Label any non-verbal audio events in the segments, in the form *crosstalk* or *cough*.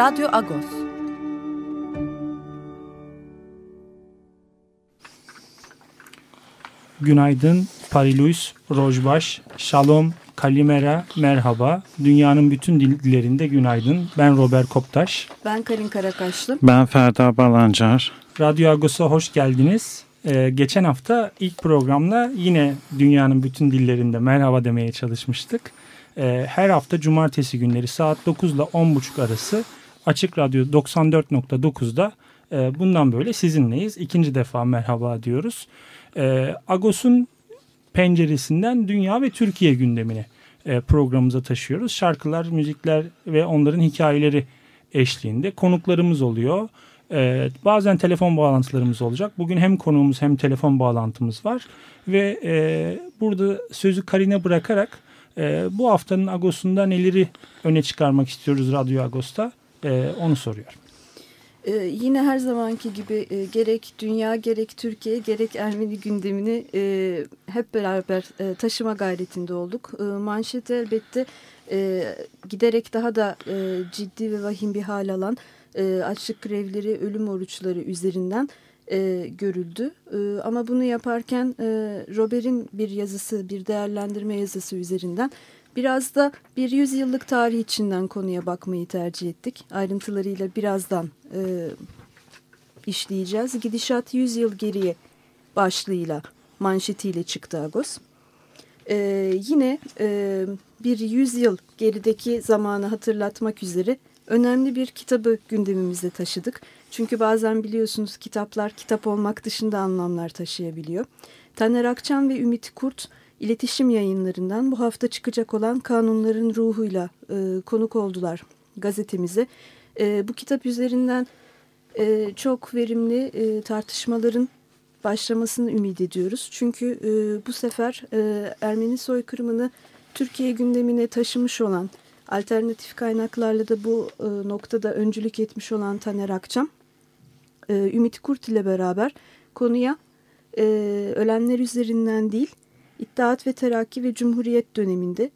Radyo Agos. Günaydın, Pariluis, Rojbaş, Shalom, Kalimera, merhaba. Dünyanın bütün dillerinde günaydın. Ben Robert Koptaş. Ben Karin Karakaşlı. Ben Ferda Balancar. Radyo Agos'a hoş geldiniz. Ee, geçen hafta ilk programla yine dünyanın bütün dillerinde merhaba demeye çalışmıştık. Ee, her hafta cumartesi günleri saat 9 ile 10.30 arası Açık Radyo 94.9'da e, bundan böyle sizinleyiz. İkinci defa merhaba diyoruz. E, Agos'un penceresinden dünya ve Türkiye gündemini e, programımıza taşıyoruz. Şarkılar, müzikler ve onların hikayeleri eşliğinde konuklarımız oluyor. E, bazen telefon bağlantılarımız olacak. Bugün hem konuğumuz hem telefon bağlantımız var. Ve e, burada sözü Karine bırakarak e, bu haftanın Agos'unda neleri öne çıkarmak istiyoruz Radyo Agos'ta e, onu soruyorum. Ee, yine her zamanki gibi e, gerek dünya gerek Türkiye gerek Ermeni gündemini e, hep beraber e, taşıma gayretinde olduk. E, manşet elbette e, giderek daha da e, ciddi ve vahim bir hal alan e, açlık grevleri, ölüm oruçları üzerinden e, görüldü. E, ama bunu yaparken e, Robert'in bir yazısı, bir değerlendirme yazısı üzerinden Biraz da bir yüzyıllık tarih içinden konuya bakmayı tercih ettik. Ayrıntılarıyla birazdan e, işleyeceğiz. Gidişat 100 yıl geriye başlığıyla manşetiyle çıktı Agos. E, yine e, bir 100 yıl gerideki zamanı hatırlatmak üzere önemli bir kitabı gündemimize taşıdık. Çünkü bazen biliyorsunuz kitaplar kitap olmak dışında anlamlar taşıyabiliyor. Taner Akçam ve Ümit Kurt İletişim yayınlarından bu hafta çıkacak olan kanunların ruhuyla e, konuk oldular gazetemize. E, bu kitap üzerinden e, çok verimli e, tartışmaların başlamasını ümit ediyoruz. Çünkü e, bu sefer e, Ermeni soykırımını Türkiye gündemine taşımış olan alternatif kaynaklarla da bu e, noktada öncülük etmiş olan Taner Akçam, e, Ümit Kurt ile beraber konuya e, ölenler üzerinden değil, İttihat ve Terakki ve Cumhuriyet döneminde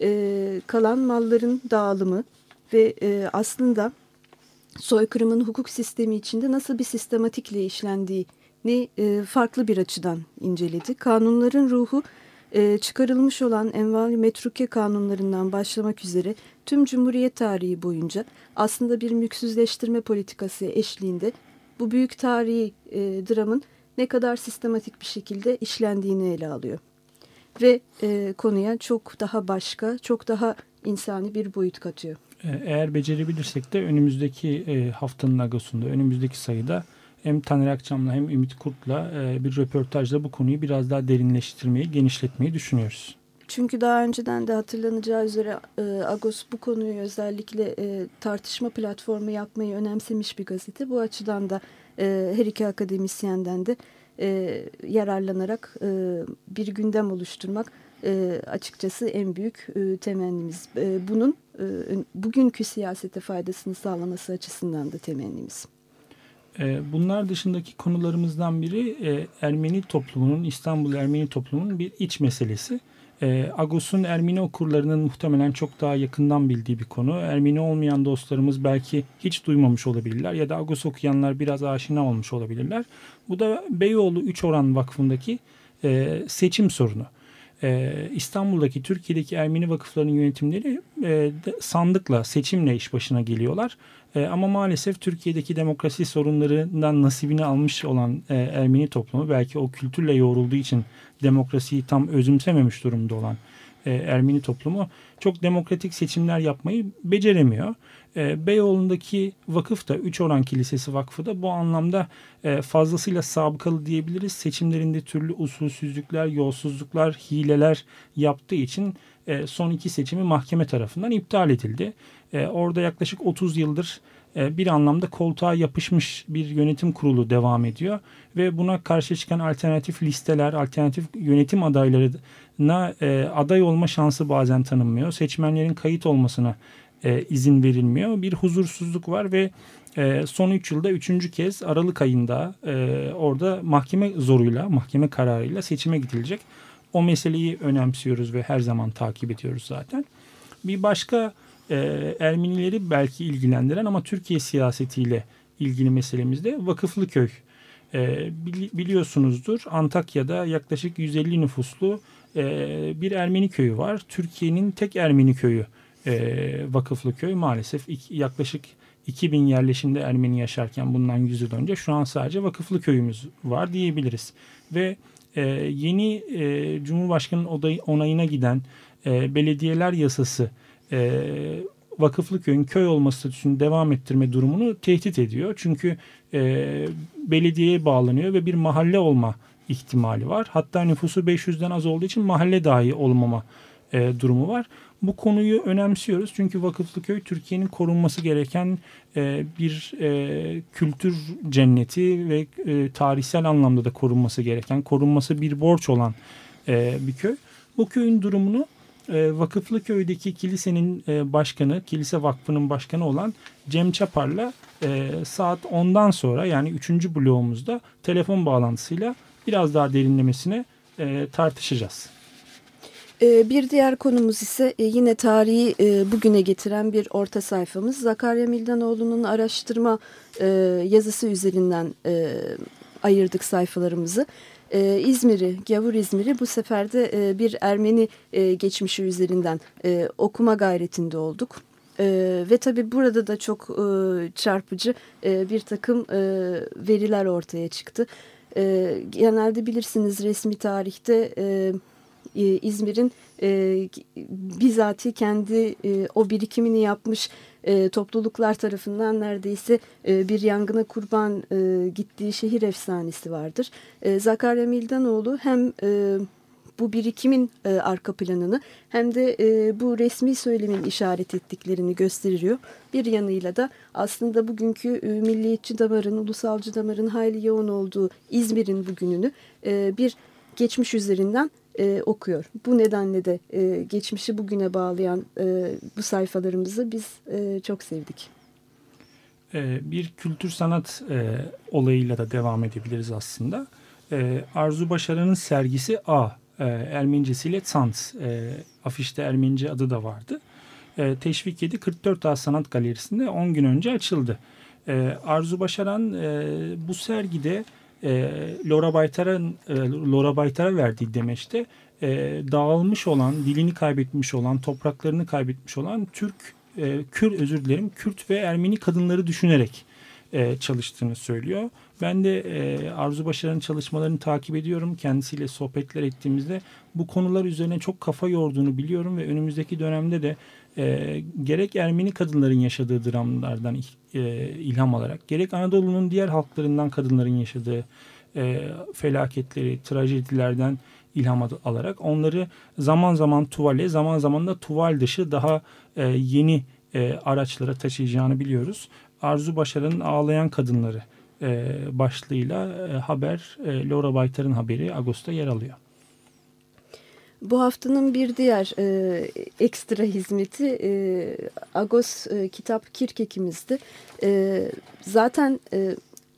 e, kalan malların dağılımı ve e, aslında soykırımın hukuk sistemi içinde nasıl bir sistematikle işlendiğini e, farklı bir açıdan inceledi. Kanunların ruhu e, çıkarılmış olan enval metruke kanunlarından başlamak üzere tüm Cumhuriyet tarihi boyunca aslında bir mülksüzleştirme politikası eşliğinde bu büyük tarihi e, dramın ne kadar sistematik bir şekilde işlendiğini ele alıyor ve e, konuya çok daha başka, çok daha insani bir boyut katıyor. E, eğer becerebilirsek de önümüzdeki e, haftanın agosunda, önümüzdeki sayıda hem Taner Akçam'la hem Ümit Kurt'la e, bir röportajla bu konuyu biraz daha derinleştirmeyi, genişletmeyi düşünüyoruz. Çünkü daha önceden de hatırlanacağı üzere e, Agos bu konuyu özellikle e, tartışma platformu yapmayı önemsemiş bir gazete. Bu açıdan da e, her iki akademisyenden de e, yararlanarak e, bir gündem oluşturmak e, açıkçası en büyük e, temennimiz. E, bunun e, bugünkü siyasete faydasını sağlaması açısından da temennimiz. E, bunlar dışındaki konularımızdan biri e, Ermeni toplumunun, İstanbul Ermeni toplumunun bir iç meselesi. E, Agos'un Ermeni okurlarının muhtemelen çok daha yakından bildiği bir konu. Ermeni olmayan dostlarımız belki hiç duymamış olabilirler ya da Agos okuyanlar biraz aşina olmuş olabilirler. Bu da Beyoğlu 3 Oran Vakfı'ndaki e, seçim sorunu. Ee, İstanbul'daki, Türkiye'deki Ermeni vakıflarının yönetimleri e, sandıkla, seçimle iş başına geliyorlar. E, ama maalesef Türkiye'deki demokrasi sorunlarından nasibini almış olan e, Ermeni toplumu belki o kültürle yoğrulduğu için demokrasiyi tam özümsememiş durumda olan e, Ermeni toplumu çok demokratik seçimler yapmayı beceremiyor. E, Beyoğlu'ndaki vakıf da 3 Oran Kilisesi Vakfı da bu anlamda e, fazlasıyla sabıkalı diyebiliriz. Seçimlerinde türlü usulsüzlükler, yolsuzluklar, hileler yaptığı için e, son iki seçimi mahkeme tarafından iptal edildi. E, orada yaklaşık 30 yıldır e, bir anlamda koltuğa yapışmış bir yönetim kurulu devam ediyor ve buna karşı çıkan alternatif listeler, alternatif yönetim adaylarına e, aday olma şansı bazen tanınmıyor. Seçmenlerin kayıt olmasına e, izin verilmiyor. Bir huzursuzluk var ve e, son 3 yılda 3. kez Aralık ayında e, orada mahkeme zoruyla, mahkeme kararıyla seçime gidilecek. O meseleyi önemsiyoruz ve her zaman takip ediyoruz zaten. Bir başka e, Ermenileri belki ilgilendiren ama Türkiye siyasetiyle ilgili meselemizde Vakıflıköy. E, biliyorsunuzdur Antakya'da yaklaşık 150 nüfuslu e, bir Ermeni köyü var. Türkiye'nin tek Ermeni köyü e, Vakıflı Köy maalesef iki, yaklaşık 2000 yerleşimde Ermeni yaşarken bundan 100 yıl önce şu an sadece Vakıflı Köyümüz var diyebiliriz. Ve e, yeni e, Cumhurbaşkanı'nın onayına giden e, belediyeler yasası e, Vakıflı Köy'ün köy olması statüsünü devam ettirme durumunu tehdit ediyor. Çünkü e, belediyeye bağlanıyor ve bir mahalle olma ihtimali var. Hatta nüfusu 500'den az olduğu için mahalle dahi olmama e, durumu var. Bu konuyu önemsiyoruz çünkü Vakıflıköy Türkiye'nin korunması gereken e, bir e, kültür cenneti ve e, tarihsel anlamda da korunması gereken, korunması bir borç olan e, bir köy. Bu köyün durumunu e, Vakıflıköy'deki kilisenin e, başkanı, kilise vakfının başkanı olan Cem Çapar'la e, saat 10'dan sonra yani 3. bloğumuzda telefon bağlantısıyla biraz daha derinlemesine e, tartışacağız. Ee, bir diğer konumuz ise e, yine tarihi e, bugüne getiren bir orta sayfamız. Zakarya Mildanoğlu'nun araştırma e, yazısı üzerinden ayırdık sayfalarımızı. İzmir'i, Gavur İzmir'i bu sefer de bir Ermeni geçmişi üzerinden okuma gayretinde olduk. ve tabii burada da çok çarpıcı bir takım veriler ortaya çıktı. genelde bilirsiniz resmi tarihte İzmir'in e, bizatihi kendi e, o birikimini yapmış e, topluluklar tarafından neredeyse e, bir yangına kurban e, gittiği şehir efsanesi vardır. E, Zakarya Mildanoğlu hem e, bu birikimin e, arka planını hem de e, bu resmi söylemin işaret ettiklerini gösteriyor. Bir yanıyla da aslında bugünkü e, milliyetçi damarın, ulusalcı damarın hayli yoğun olduğu İzmir'in bugününü e, bir geçmiş üzerinden e, okuyor. Bu nedenle de e, geçmişi bugüne bağlayan e, bu sayfalarımızı biz e, çok sevdik. E, bir kültür sanat e, olayıyla da devam edebiliriz aslında. E, Arzu Başaran'ın sergisi A, e, Ermenicesiyle Sans, e, afişte Ermenice adı da vardı. E, Teşvik 7 44 A Sanat Galerisi'nde 10 gün önce açıldı. E, Arzu Başaran e, bu sergide e, Laura Baytar'ın e, Laura Baytar'a verdiği demeçte e, dağılmış olan, dilini kaybetmiş olan, topraklarını kaybetmiş olan Türk, e, Kür özür dilerim, Kürt ve Ermeni kadınları düşünerek e, çalıştığını söylüyor. Ben de e, Arzu Başaran'ın çalışmalarını takip ediyorum. Kendisiyle sohbetler ettiğimizde bu konular üzerine çok kafa yorduğunu biliyorum ve önümüzdeki dönemde de e, gerek Ermeni kadınların yaşadığı dramlardan e, ilham alarak gerek Anadolu'nun diğer halklarından kadınların yaşadığı e, felaketleri, trajedilerden ilham alarak onları zaman zaman tuvale, zaman zaman da tuval dışı daha e, yeni e, araçlara taşıyacağını biliyoruz. Arzu Başar'ın Ağlayan Kadınları e, başlığıyla e, haber, e, Laura Baytar'ın haberi Ağustos'ta yer alıyor. Bu haftanın bir diğer e, ekstra hizmeti e, Agos e, kitap kirkekimizdi. E, zaten e,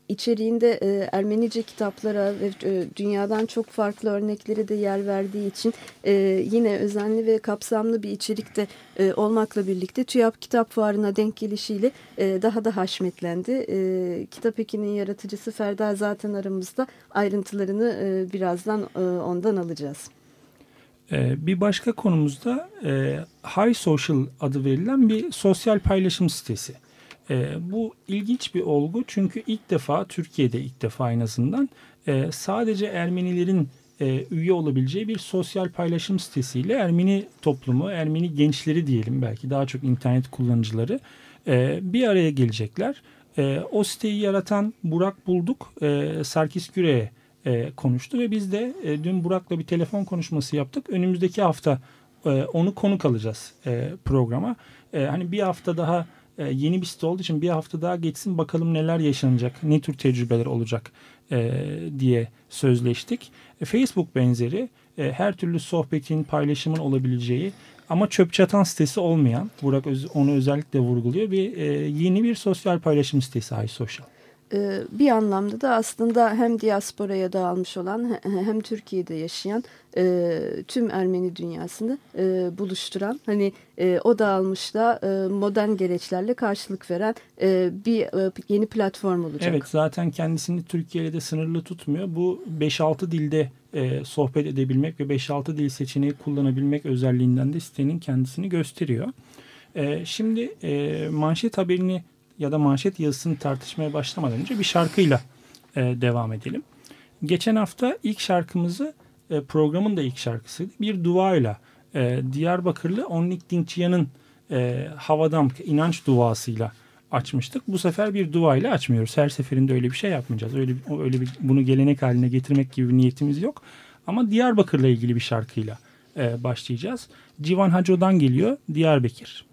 içeriğinde e, Ermenice kitaplara ve e, dünyadan çok farklı örnekleri de yer verdiği için e, yine özenli ve kapsamlı bir içerikte e, olmakla birlikte TÜYAP Kitap Fuarı'na denk gelişiyle e, daha da haşmetlendi. E, Kitap Eki'nin yaratıcısı Ferda zaten aramızda ayrıntılarını e, birazdan e, ondan alacağız. Ee, bir başka konumuzda e, High Social adı verilen bir sosyal paylaşım sitesi. E, bu ilginç bir olgu çünkü ilk defa Türkiye'de ilk defa en azından e, sadece Ermenilerin e, üye olabileceği bir sosyal paylaşım sitesiyle Ermeni toplumu, Ermeni gençleri diyelim belki daha çok internet kullanıcıları bir araya gelecekler. O siteyi yaratan Burak Bulduk, Sarkis Güre'ye e, konuştu ve biz de e, dün Burak'la bir telefon konuşması yaptık. Önümüzdeki hafta e, onu konuk alacağız e, programa. E, hani bir hafta daha e, yeni bir site olduğu için bir hafta daha geçsin bakalım neler yaşanacak, ne tür tecrübeler olacak e, diye sözleştik. E, Facebook benzeri e, her türlü sohbetin, paylaşımın olabileceği ama çöp çatan sitesi olmayan, Burak onu özellikle vurguluyor, bir e, yeni bir sosyal paylaşım sitesi iSocial. Ee, bir anlamda da aslında hem diasporaya dağılmış olan hem Türkiye'de yaşayan e, tüm Ermeni dünyasını e, buluşturan hani e, o dağılmışta modern gereçlerle karşılık veren bir yeni platform olacak. Evet zaten kendisini Türkiye'de de sınırlı tutmuyor. Bu 5-6 dilde sohbet edebilmek ve 5-6 dil seçeneği kullanabilmek özelliğinden de sitenin kendisini gösteriyor. şimdi manşet haberini ya da manşet yazısını tartışmaya başlamadan önce bir şarkıyla e, devam edelim. Geçen hafta ilk şarkımızı e, programın da ilk şarkısıydı. Bir duayla e, Diyarbakırlı Onlik Dinkçiyan'ın e, Havadan inanç duasıyla açmıştık. Bu sefer bir duayla açmıyoruz. Her seferinde öyle bir şey yapmayacağız. Öyle öyle bir bunu gelenek haline getirmek gibi bir niyetimiz yok. Ama Diyarbakır'la ilgili bir şarkıyla e, başlayacağız. Civan Haco'dan geliyor Diyarbakır.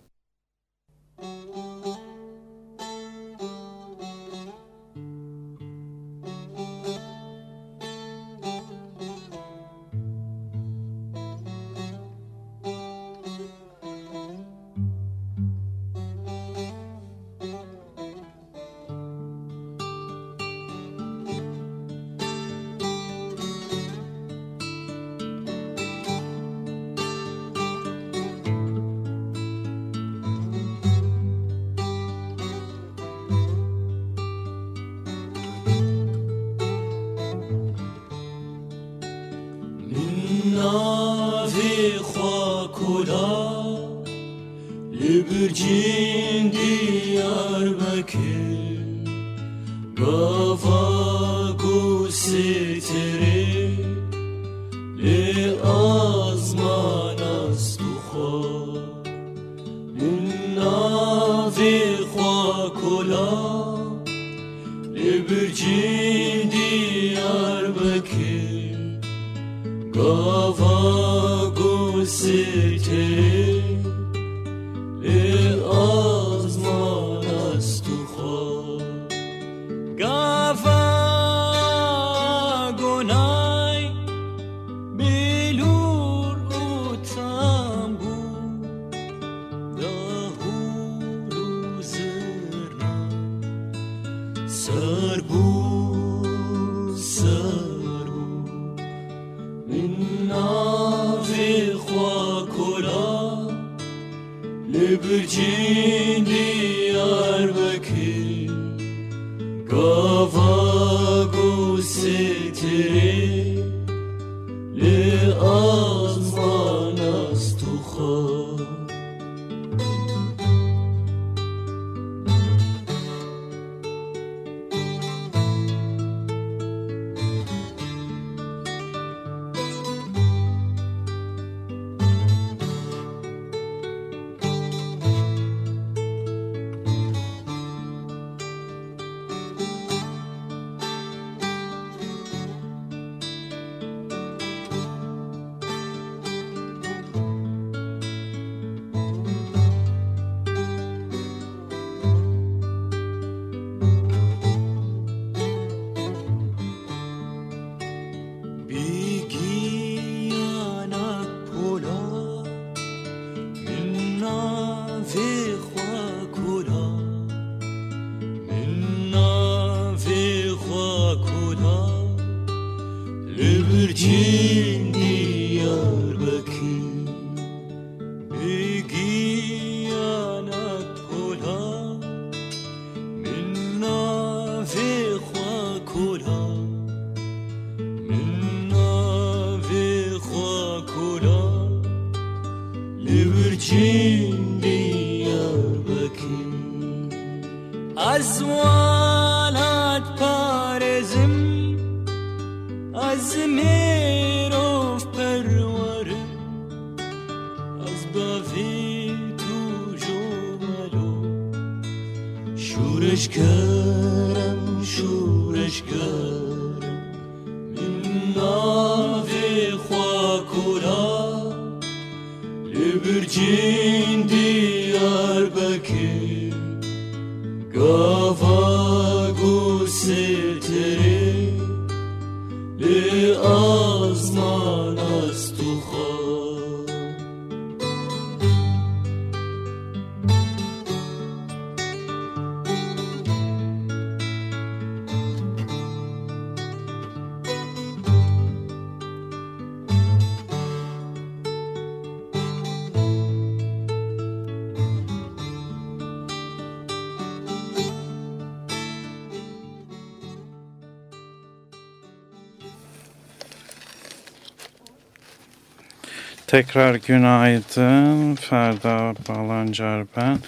Tekrar günaydın. Ferda Balancar ben.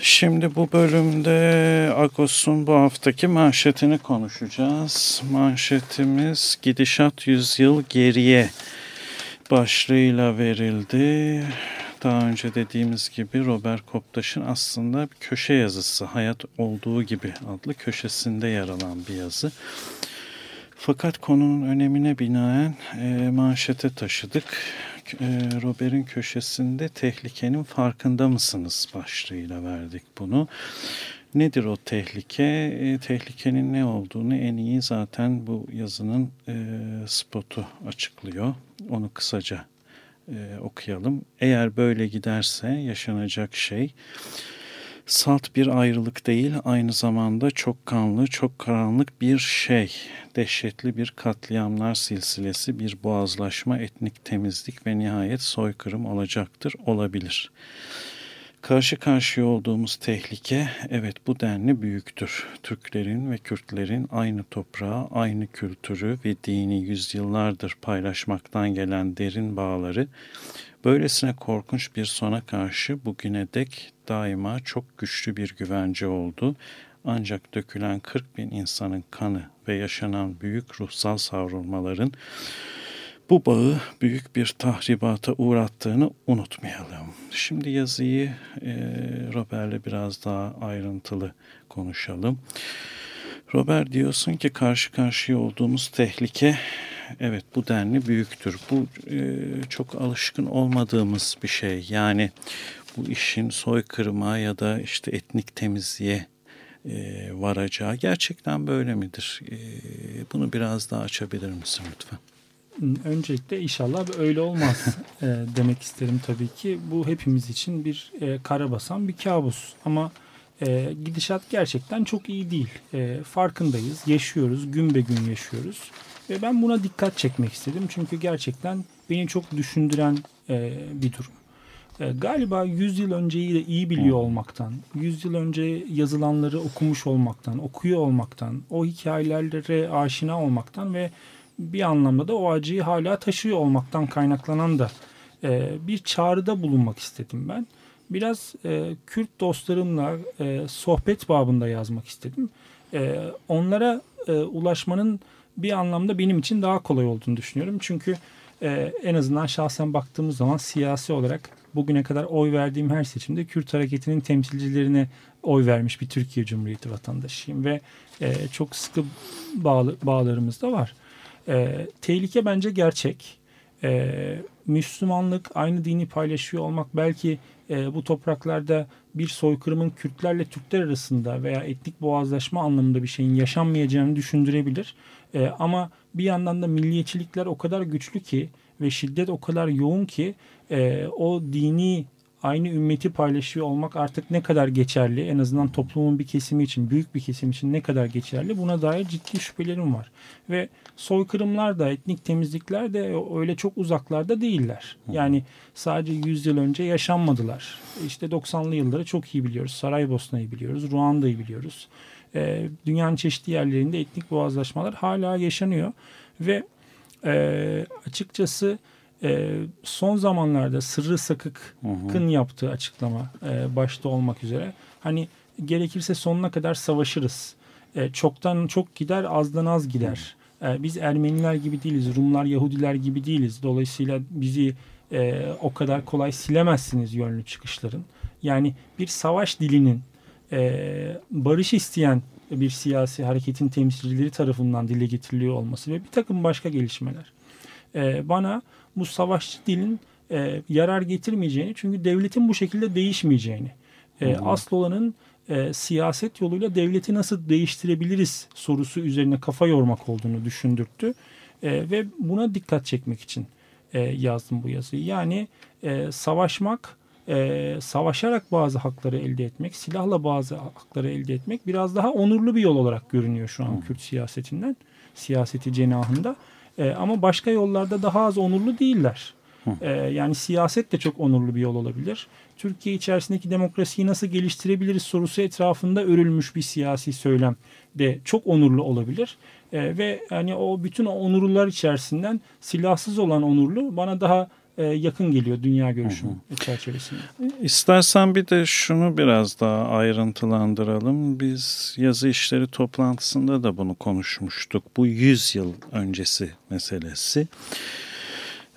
Şimdi bu bölümde Agos'un bu haftaki manşetini konuşacağız. Manşetimiz Gidişat Yüzyıl Geriye başlığıyla verildi. Daha önce dediğimiz gibi Robert Koptaş'ın aslında köşe yazısı Hayat Olduğu Gibi adlı köşesinde yer alan bir yazı. Fakat konunun önemine binaen e, manşete taşıdık. E, Robert'in köşesinde tehlikenin farkında mısınız başlığıyla verdik bunu. Nedir o tehlike? E, tehlikenin ne olduğunu en iyi zaten bu yazının e, spotu açıklıyor. Onu kısaca e, okuyalım. Eğer böyle giderse yaşanacak şey salt bir ayrılık değil aynı zamanda çok kanlı, çok karanlık bir şey. Dehşetli bir katliamlar silsilesi, bir boğazlaşma, etnik temizlik ve nihayet soykırım olacaktır, olabilir. Karşı karşıya olduğumuz tehlike evet bu denli büyüktür. Türklerin ve Kürtlerin aynı toprağı, aynı kültürü ve dini yüzyıllardır paylaşmaktan gelen derin bağları böylesine korkunç bir sona karşı bugüne dek daima çok güçlü bir güvence oldu. Ancak dökülen 40 bin insanın kanı ve yaşanan büyük ruhsal savrulmaların bu bağı büyük bir tahribata uğrattığını unutmayalım. Şimdi yazıyı e, Robert'le biraz daha ayrıntılı konuşalım. Robert diyorsun ki karşı karşıya olduğumuz tehlike evet bu denli büyüktür. Bu e, çok alışkın olmadığımız bir şey. Yani bu işin soykırıma ya da işte etnik temizliğe e, varacağı gerçekten böyle midir? E, bunu biraz daha açabilir misin lütfen? Öncelikle inşallah öyle olmaz *laughs* e, demek isterim tabii ki. Bu hepimiz için bir e, kara basan bir kabus. Ama e, gidişat gerçekten çok iyi değil. E, farkındayız, yaşıyoruz, gün be gün yaşıyoruz. Ve ben buna dikkat çekmek istedim. Çünkü gerçekten beni çok düşündüren e, bir durum. E, galiba 100 yıl önceyi de iyi biliyor olmaktan, 100 yıl önce yazılanları okumuş olmaktan, okuyor olmaktan, o hikayelerle aşina olmaktan ve bir anlamda da o acıyı hala taşıyor olmaktan kaynaklanan da e, bir çağrıda bulunmak istedim ben. Biraz e, Kürt dostlarımla e, sohbet babında yazmak istedim. E, onlara e, ulaşmanın bir anlamda benim için daha kolay olduğunu düşünüyorum. Çünkü e, en azından şahsen baktığımız zaman siyasi olarak bugüne kadar oy verdiğim her seçimde Kürt hareketinin temsilcilerine oy vermiş bir Türkiye Cumhuriyeti vatandaşıyım ve e, çok sıkı bağlı, bağlarımız da var. E, tehlike bence gerçek. E, Müslümanlık, aynı dini paylaşıyor olmak belki e, bu topraklarda bir soykırımın Kürtlerle Türkler arasında veya etnik boğazlaşma anlamında bir şeyin yaşanmayacağını düşündürebilir. E, ama bir yandan da milliyetçilikler o kadar güçlü ki ve şiddet o kadar yoğun ki e, o dini aynı ümmeti paylaşıyor olmak artık ne kadar geçerli en azından toplumun bir kesimi için büyük bir kesim için ne kadar geçerli buna dair ciddi şüphelerim var. Ve soykırımlar da etnik temizlikler de öyle çok uzaklarda değiller. Yani sadece 100 yıl önce yaşanmadılar. İşte 90'lı yılları çok iyi biliyoruz. Saraybosna'yı biliyoruz. Ruanda'yı biliyoruz. E, dünyanın çeşitli yerlerinde etnik boğazlaşmalar hala yaşanıyor. Ve e, açıkçası e, son zamanlarda Sırrı Sakık'ın yaptığı açıklama e, başta olmak üzere hani gerekirse sonuna kadar savaşırız. E, çoktan çok gider azdan az gider. E, biz Ermeniler gibi değiliz. Rumlar Yahudiler gibi değiliz. Dolayısıyla bizi e, o kadar kolay silemezsiniz yönlü çıkışların. Yani bir savaş dilinin e, barış isteyen bir siyasi hareketin temsilcileri tarafından dile getiriliyor olması ve bir takım başka gelişmeler e, bana bu savaşçı dilin e, yarar getirmeyeceğini çünkü devletin bu şekilde değişmeyeceğini e, asıl olanın e, siyaset yoluyla devleti nasıl değiştirebiliriz sorusu üzerine kafa yormak olduğunu düşündürttü e, ve buna dikkat çekmek için e, yazdım bu yazıyı. Yani e, savaşmak, e, savaşarak bazı hakları elde etmek, silahla bazı hakları elde etmek biraz daha onurlu bir yol olarak görünüyor şu an Kürt siyasetinden, siyaseti cenahında. E, ama başka yollarda daha az onurlu değiller. E, yani siyaset de çok onurlu bir yol olabilir. Türkiye içerisindeki demokrasiyi nasıl geliştirebiliriz sorusu etrafında örülmüş bir siyasi söylem de çok onurlu olabilir. E, ve hani o bütün o onurlular içerisinden silahsız olan onurlu bana daha yakın geliyor dünya görüşüm çerçevesinde. İstersen bir de şunu biraz daha ayrıntılandıralım. Biz yazı işleri toplantısında da bunu konuşmuştuk. Bu 100 yıl öncesi meselesi.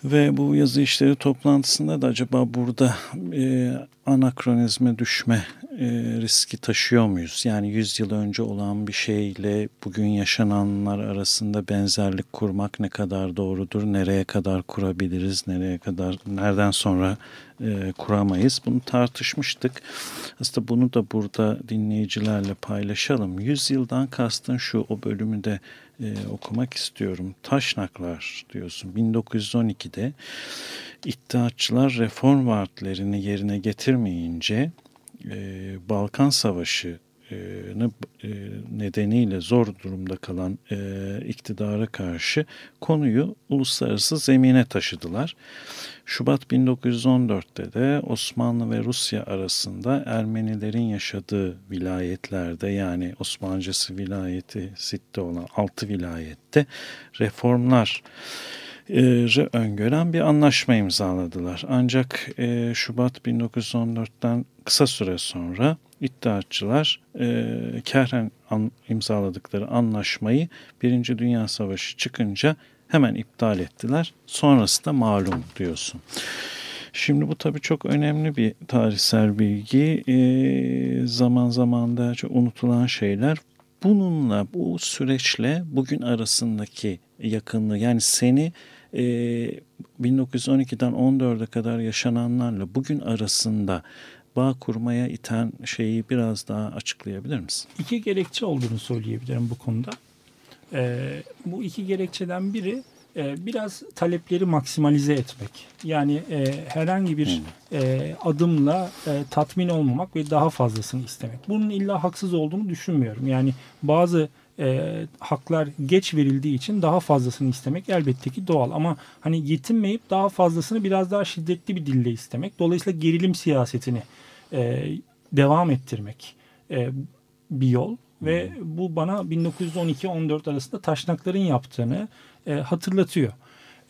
Ve bu yazı işleri toplantısında da acaba burada e, anakronizme düşme e, riski taşıyor muyuz? Yani 100 yıl önce olan bir şeyle bugün yaşananlar arasında benzerlik kurmak ne kadar doğrudur? Nereye kadar kurabiliriz? Nereye kadar, nereden sonra e, kuramayız? Bunu tartışmıştık. Aslında bunu da burada dinleyicilerle paylaşalım. 100 yıldan kastın şu, o bölümü de e, okumak istiyorum. Taşnaklar diyorsun 1912'de İttihatçılar reform vaatlerini yerine getirmeyince e, Balkan Savaşı nedeniyle zor durumda kalan iktidara karşı konuyu uluslararası zemine taşıdılar. Şubat 1914'te de Osmanlı ve Rusya arasında Ermenilerin yaşadığı vilayetlerde yani Osmancısı vilayeti sitte olan 6 vilayette reformlar öngören bir anlaşma imzaladılar. Ancak Şubat 1914'ten kısa süre sonra İttihatçılar e, Kehren an, imzaladıkları anlaşmayı Birinci Dünya Savaşı çıkınca hemen iptal ettiler. Sonrası da malum diyorsun. Şimdi bu tabii çok önemli bir tarihsel bilgi. E, zaman zaman da unutulan şeyler. Bununla, bu süreçle bugün arasındaki yakınlığı yani seni e, 1912'den 14'e kadar yaşananlarla bugün arasında bağ kurmaya iten şeyi biraz daha açıklayabilir misin? İki gerekçe olduğunu söyleyebilirim bu konuda. Ee, bu iki gerekçeden biri e, biraz talepleri maksimalize etmek. Yani e, herhangi bir e, adımla e, tatmin olmamak ve daha fazlasını istemek. Bunun illa haksız olduğunu düşünmüyorum. Yani bazı e, haklar geç verildiği için daha fazlasını istemek elbette ki doğal. Ama hani yetinmeyip daha fazlasını biraz daha şiddetli bir dille istemek. Dolayısıyla gerilim siyasetini e, devam ettirmek e, bir yol. Ve bu bana 1912-14 arasında taşnakların yaptığını e, hatırlatıyor.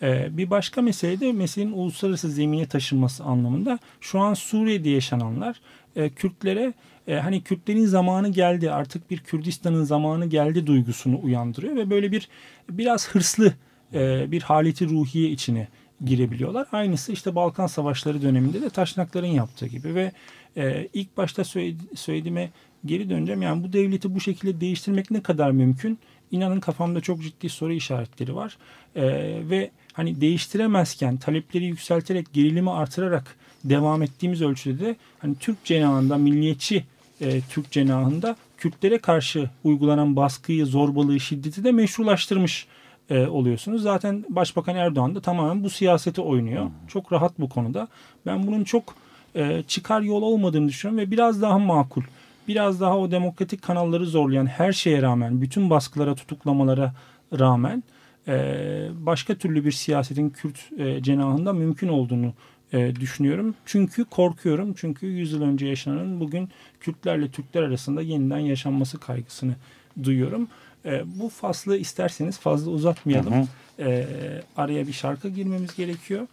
E, bir başka mesele de meselenin uluslararası zemine taşınması anlamında şu an Suriye'de yaşananlar e, Kürtlere e, hani Kürtlerin zamanı geldi artık bir Kürdistan'ın zamanı geldi duygusunu uyandırıyor ve böyle bir biraz hırslı e, bir haleti ruhiye içine girebiliyorlar. Aynısı işte Balkan Savaşları döneminde de Taşnakların yaptığı gibi ve e, ilk başta söylediğime geri döneceğim. Yani bu devleti bu şekilde değiştirmek ne kadar mümkün? İnanın kafamda çok ciddi soru işaretleri var. E, ve hani değiştiremezken talepleri yükselterek gerilimi artırarak devam ettiğimiz ölçüde de hani Türk cenahında milliyetçi e, Türk cenahında Kürtlere karşı uygulanan baskıyı, zorbalığı, şiddeti de meşrulaştırmış e, oluyorsunuz. Zaten Başbakan Erdoğan da tamamen bu siyaseti oynuyor. Çok rahat bu konuda. Ben bunun çok e, çıkar yol olmadığını düşünüyorum ve biraz daha makul. Biraz daha o demokratik kanalları zorlayan her şeye rağmen, bütün baskılara, tutuklamalara rağmen e, başka türlü bir siyasetin Kürt e, cenahında mümkün olduğunu e, düşünüyorum. Çünkü korkuyorum. Çünkü 100 yıl önce yaşananın bugün Kürtlerle Türkler arasında yeniden yaşanması kaygısını duyuyorum. E, bu faslı isterseniz fazla uzatmayalım. Hı hı. E, araya bir şarkı girmemiz gerekiyor.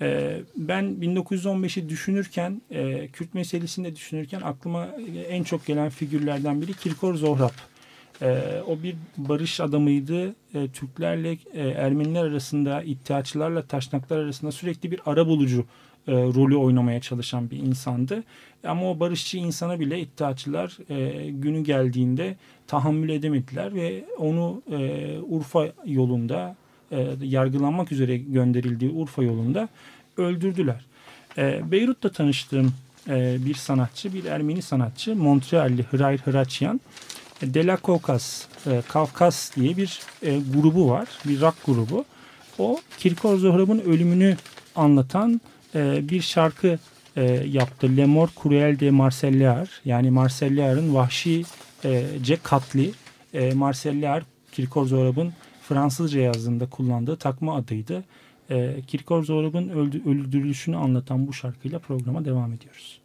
E, ben 1915'i düşünürken, e, Kürt meselesini de düşünürken aklıma en çok gelen figürlerden biri Kirkor Zohrab. E, o bir barış adamıydı. E, Türklerle e, Ermeniler arasında, İttihatçılarla Taşnaklar arasında sürekli bir ara bulucu e, rolü oynamaya çalışan bir insandı. Ama o barışçı insana bile iddiaçılar e, günü geldiğinde tahammül edemediler ve onu e, Urfa yolunda e, yargılanmak üzere gönderildiği Urfa yolunda öldürdüler. E, Beyrut'ta tanıştığım e, bir sanatçı, bir Ermeni sanatçı Montreal'li Hırayr Hıraçyan e, Dela Kaukas, e, Kafkas diye bir e, grubu var. Bir rock grubu. O Kirkor Zohrab'ın ölümünü anlatan e, bir şarkı e, yaptı. Le Mort Cruel de Marcellier yani Marcellier'in vahşice e, katli. E, Marcellier Kirkor Zohrab'ın Fransızca yazdığında kullandığı takma adıydı. E, Kirkor Zohrab'ın öldürülüşünü anlatan bu şarkıyla programa devam ediyoruz.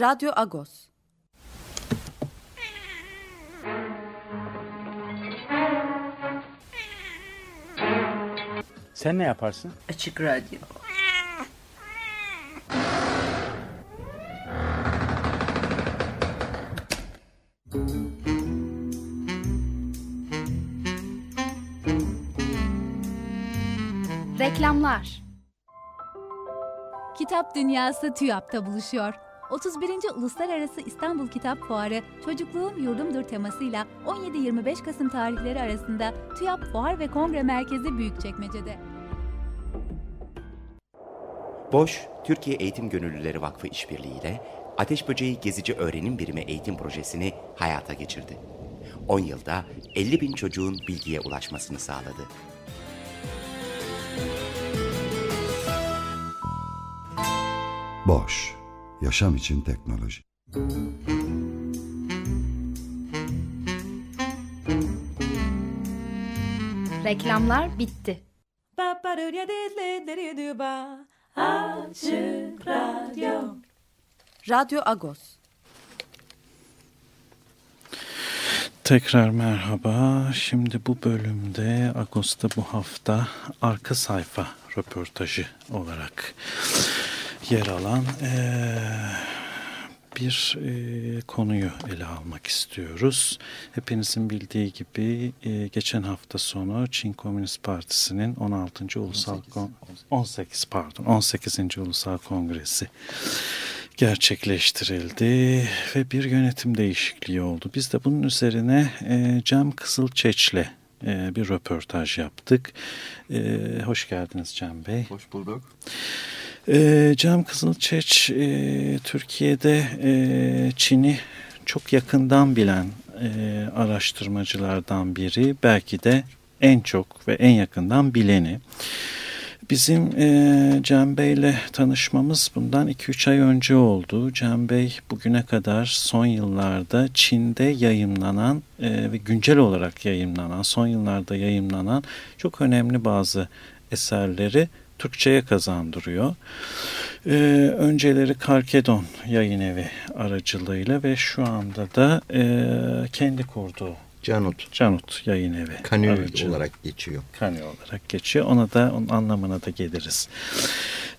Radyo Agos. Sen ne yaparsın? Açık Radyo. Reklamlar Kitap Dünyası TÜYAP'ta buluşuyor. 31. Uluslararası İstanbul Kitap Fuarı Çocukluğum Yurdumdur temasıyla 17-25 Kasım tarihleri arasında TÜYAP Fuar ve Kongre Merkezi Büyükçekmece'de. Boş, Türkiye Eğitim Gönüllüleri Vakfı işbirliğiyle Ateş Böceği Gezici Öğrenim Birimi Eğitim Projesi'ni hayata geçirdi. 10 yılda 50 bin çocuğun bilgiye ulaşmasını sağladı. Boş yaşam için teknoloji. Reklamlar bitti. Açık Radyo. Radyo Agos. Tekrar merhaba. Şimdi bu bölümde Ağustos'ta bu hafta arka sayfa röportajı olarak yer alan eee, bir eee, konuyu ele almak istiyoruz. Hepinizin bildiği gibi eee, geçen hafta sonu Çin Komünist Partisi'nin 16. Ulusal Kon- 18 pardon 18. Ulusal Kongresi gerçekleştirildi ve bir yönetim değişikliği oldu. Biz de bunun üzerine e, Cem Kızılçeç'le e, bir röportaj yaptık. E, hoş geldiniz Cem Bey. Hoş bulduk. E, Cem Kızılçeç e, Türkiye'de e, Çin'i çok yakından bilen e, araştırmacılardan biri. Belki de en çok ve en yakından bileni. Bizim e, Cem Bey'le tanışmamız bundan 2-3 ay önce oldu. Cem Bey bugüne kadar son yıllarda Çin'de yayımlanan e, ve güncel olarak yayımlanan, son yıllarda yayımlanan çok önemli bazı eserleri Türkçe'ye kazandırıyor. E, önceleri Karkedon yayın evi aracılığıyla ve şu anda da e, kendi kurduğu Canut. Canut yayın evi aracılığı. olarak geçiyor. Kani olarak geçiyor. Ona da onun anlamına da geliriz.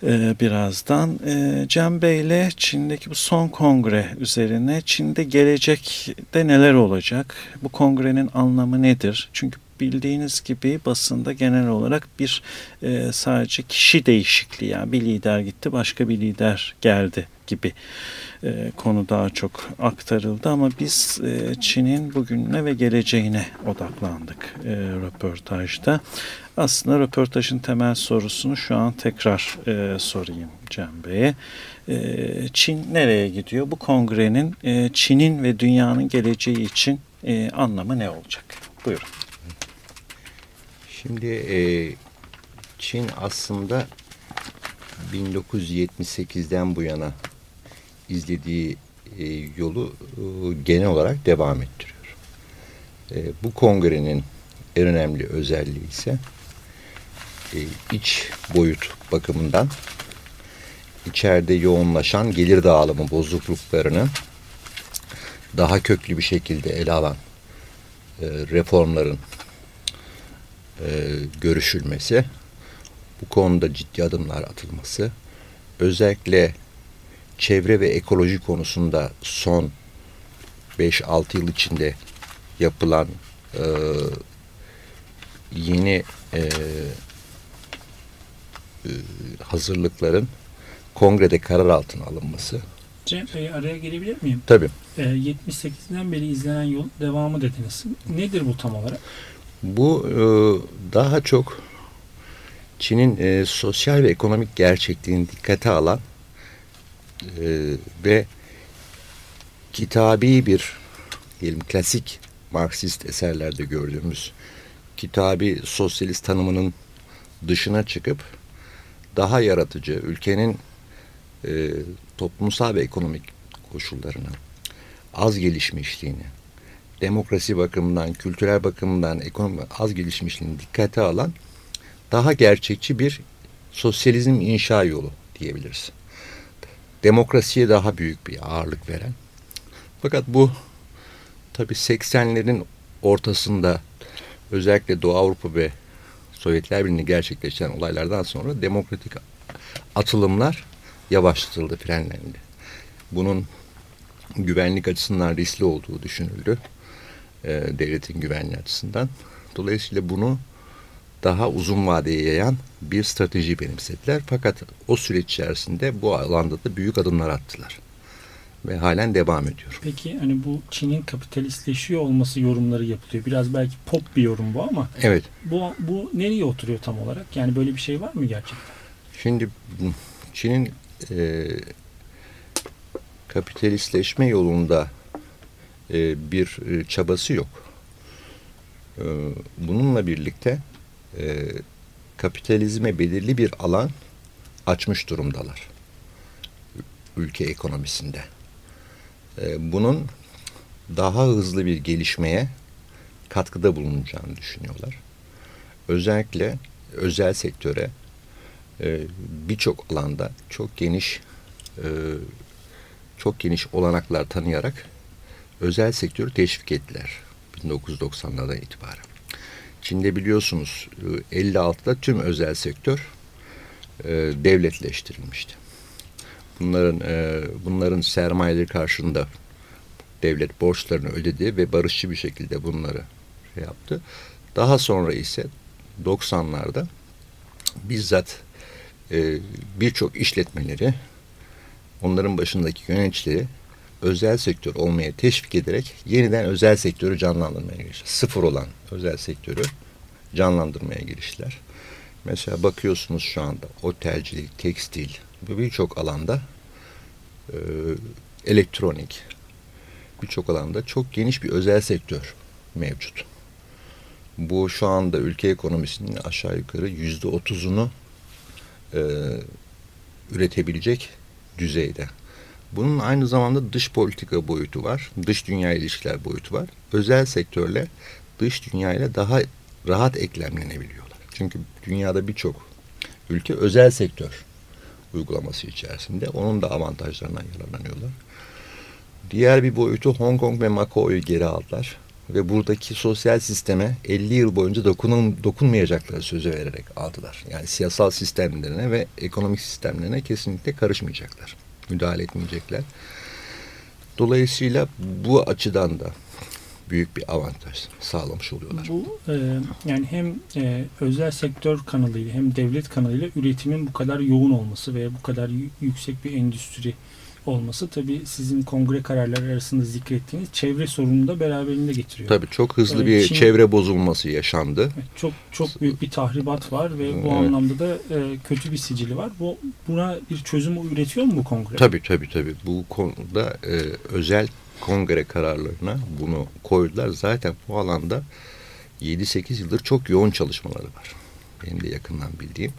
Ee, birazdan ee, Cem Bey ile Çin'deki bu son kongre üzerine Çin'de gelecekte neler olacak? Bu kongrenin anlamı nedir? Çünkü bildiğiniz gibi basında genel olarak bir e, sadece kişi değişikliği yani bir lider gitti başka bir lider geldi gibi e, konu daha çok aktarıldı ama biz e, Çin'in bugününe ve geleceğine odaklandık e, röportajda. Aslında röportajın temel sorusunu şu an tekrar e, sorayım Cem Bey'e. E, Çin nereye gidiyor? Bu kongrenin e, Çin'in ve dünyanın geleceği için e, anlamı ne olacak? Buyurun. Şimdi e, Çin aslında 1978'den bu yana izlediği e, yolu e, genel olarak devam ettiriyor. E, bu kongrenin en önemli özelliği ise e, iç boyut bakımından içeride yoğunlaşan gelir dağılımı bozukluklarını daha köklü bir şekilde ele alan e, reformların e, görüşülmesi, bu konuda ciddi adımlar atılması, özellikle çevre ve ekoloji konusunda son 5-6 yıl içinde yapılan e, yeni e, e, hazırlıkların kongrede karar altına alınması. Cem Bey araya girebilir miyim? Tabii. Ee, 78'den beri izlenen yol devamı dediniz. Nedir bu tam olarak? Bu e, daha çok Çin'in e, sosyal ve ekonomik gerçekliğini dikkate alan e, ve kitabi bir diyelim klasik Marksist eserlerde gördüğümüz kitabi sosyalist tanımının dışına çıkıp daha yaratıcı ülkenin toplumsal ve ekonomik koşullarını az gelişmişliğini demokrasi bakımından, kültürel bakımından, ekonomi az gelişmişliğini dikkate alan daha gerçekçi bir sosyalizm inşa yolu diyebiliriz. Demokrasiye daha büyük bir ağırlık veren. Fakat bu tabi 80'lerin ortasında özellikle Doğu Avrupa ve Sovyetler Birliği'nde gerçekleşen olaylardan sonra demokratik atılımlar yavaşlatıldı, frenlendi. Bunun güvenlik açısından riskli olduğu düşünüldü. E, devletin güvenliği açısından. Dolayısıyla bunu daha uzun vadeye yayan bir strateji benimsediler. Fakat o süreç içerisinde bu alanda da büyük adımlar attılar. Ve halen devam ediyor. Peki hani bu Çin'in kapitalistleşiyor olması yorumları yapılıyor. Biraz belki pop bir yorum bu ama Evet. bu, bu nereye oturuyor tam olarak? Yani böyle bir şey var mı gerçekten? Şimdi Çin'in e, kapitalistleşme yolunda e, bir e, çabası yok. E, bununla birlikte kapitalizme belirli bir alan açmış durumdalar. ülke ekonomisinde. Bunun daha hızlı bir gelişmeye katkıda bulunacağını düşünüyorlar. Özellikle özel sektöre birçok alanda çok geniş çok geniş olanaklar tanıyarak özel sektörü teşvik ettiler 1990'lardan itibaren. Çin'de biliyorsunuz 56'da tüm özel sektör e, devletleştirilmişti. Bunların e, bunların sermayeleri karşında devlet borçlarını ödedi ve barışçı bir şekilde bunları şey yaptı. Daha sonra ise 90'larda bizzat e, birçok işletmeleri onların başındaki yöneticileri özel sektör olmaya teşvik ederek yeniden özel sektörü canlandırmaya giriştiler. Sıfır olan özel sektörü canlandırmaya giriştiler. Mesela bakıyorsunuz şu anda otelcilik, tekstil ve birçok alanda e, elektronik birçok alanda çok geniş bir özel sektör mevcut. Bu şu anda ülke ekonomisinin aşağı yukarı yüzde otuzunu e, üretebilecek düzeyde. Bunun aynı zamanda dış politika boyutu var. Dış dünya ilişkiler boyutu var. Özel sektörle dış dünya ile daha rahat eklemlenebiliyorlar. Çünkü dünyada birçok ülke özel sektör uygulaması içerisinde. Onun da avantajlarından yararlanıyorlar. Diğer bir boyutu Hong Kong ve Macao'yu geri aldılar. Ve buradaki sosyal sisteme 50 yıl boyunca dokunun, dokunmayacakları sözü vererek aldılar. Yani siyasal sistemlerine ve ekonomik sistemlerine kesinlikle karışmayacaklar. Müdahale etmeyecekler. Dolayısıyla bu açıdan da büyük bir avantaj sağlamış oluyorlar. Bu e, yani hem e, özel sektör kanalıyla hem devlet kanalıyla üretimin bu kadar yoğun olması ve bu kadar yüksek bir endüstri olması tabii sizin kongre kararları arasında zikrettiğiniz çevre sorununu da beraberinde getiriyor. Tabii çok hızlı bir Çin, çevre bozulması yaşandı. Çok çok büyük bir tahribat var ve bu evet. anlamda da e, kötü bir sicili var. Bu buna bir çözüm üretiyor mu bu kongre? Tabii tabii tabii. Bu konuda e, özel kongre kararlarına bunu koydular. Zaten bu alanda 7-8 yıldır çok yoğun çalışmaları var. Benim de yakından bildiğim.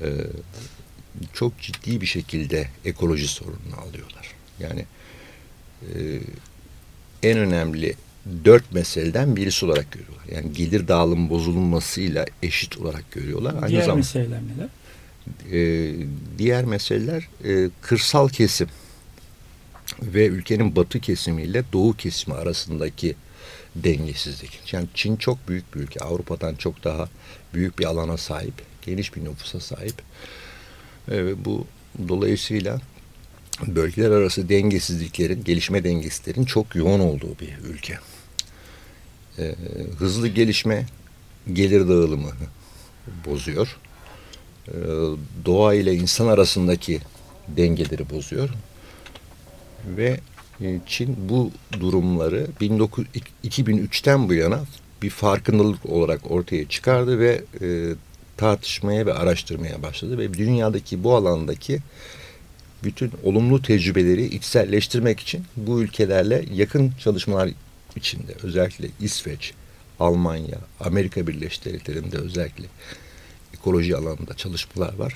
Ee, çok ciddi bir şekilde ekoloji sorununu alıyorlar. Yani e, en önemli dört meseleden birisi olarak görüyorlar. Yani gelir dağılım bozulmasıyla eşit olarak görüyorlar. Aynı diğer zaman, meseleler neler? E, diğer meseleler e, kırsal kesim ve ülkenin batı kesimiyle doğu kesimi arasındaki dengesizlik. Yani Çin çok büyük bir ülke. Avrupa'dan çok daha büyük bir alana sahip. Geniş bir nüfusa sahip. Ve bu dolayısıyla bölgeler arası dengesizliklerin, gelişme dengesizlerin çok yoğun olduğu bir ülke. Ee, hızlı gelişme gelir dağılımı bozuyor. Ee, doğa ile insan arasındaki dengeleri bozuyor. Ve e, Çin bu durumları 19, 2003'ten bu yana bir farkındalık olarak ortaya çıkardı ve e, tartışmaya ve araştırmaya başladı ve dünyadaki bu alandaki bütün olumlu tecrübeleri içselleştirmek için bu ülkelerle yakın çalışmalar içinde özellikle İsveç, Almanya, Amerika Birleşik Devletleri'nde özellikle ekoloji alanında çalışmalar var.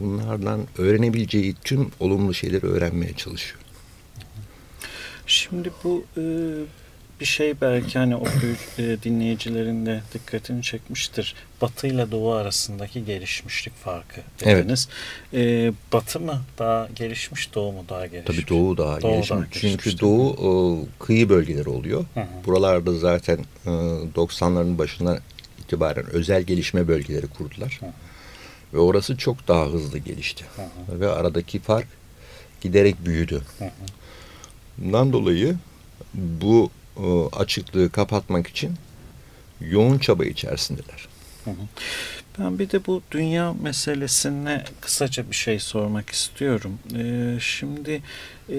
Bunlardan öğrenebileceği tüm olumlu şeyleri öğrenmeye çalışıyor. Şimdi bu e, bir şey belki hani o e, dinleyicilerin de dikkatini çekmiştir. Batı ile Doğu arasındaki gelişmişlik farkı dediniz. Evet. E, batı mı daha gelişmiş, Doğu mu daha gelişmiş? Tabii Doğu daha Doğu gelişmiş. Daha Çünkü Doğu o, kıyı bölgeleri oluyor. Hı hı. Buralarda zaten e, 90'ların başından itibaren özel gelişme bölgeleri kurdular. Hı. Ve orası çok daha hızlı gelişti. Hı hı. Ve aradaki fark giderek büyüdü. Hı hı. Bundan dolayı bu açıklığı kapatmak için yoğun çaba içerisindeler. Ben bir de bu dünya meselesine kısaca bir şey sormak istiyorum. Ee, şimdi e,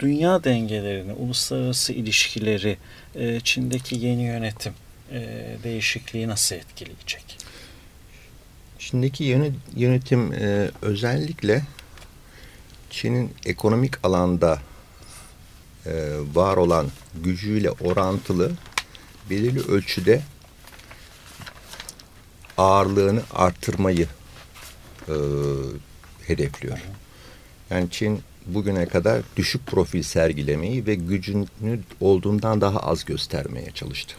dünya dengelerini, uluslararası ilişkileri, e, Çin'deki yeni yönetim e, değişikliği nasıl etkileyecek? Çin'deki yeni yönetim e, özellikle Çin'in ekonomik alanda e, var olan gücüyle orantılı belirli ölçüde ağırlığını arttırmayı e, hedefliyor. Yani Çin bugüne kadar düşük profil sergilemeyi ve gücünü olduğundan daha az göstermeye çalıştı.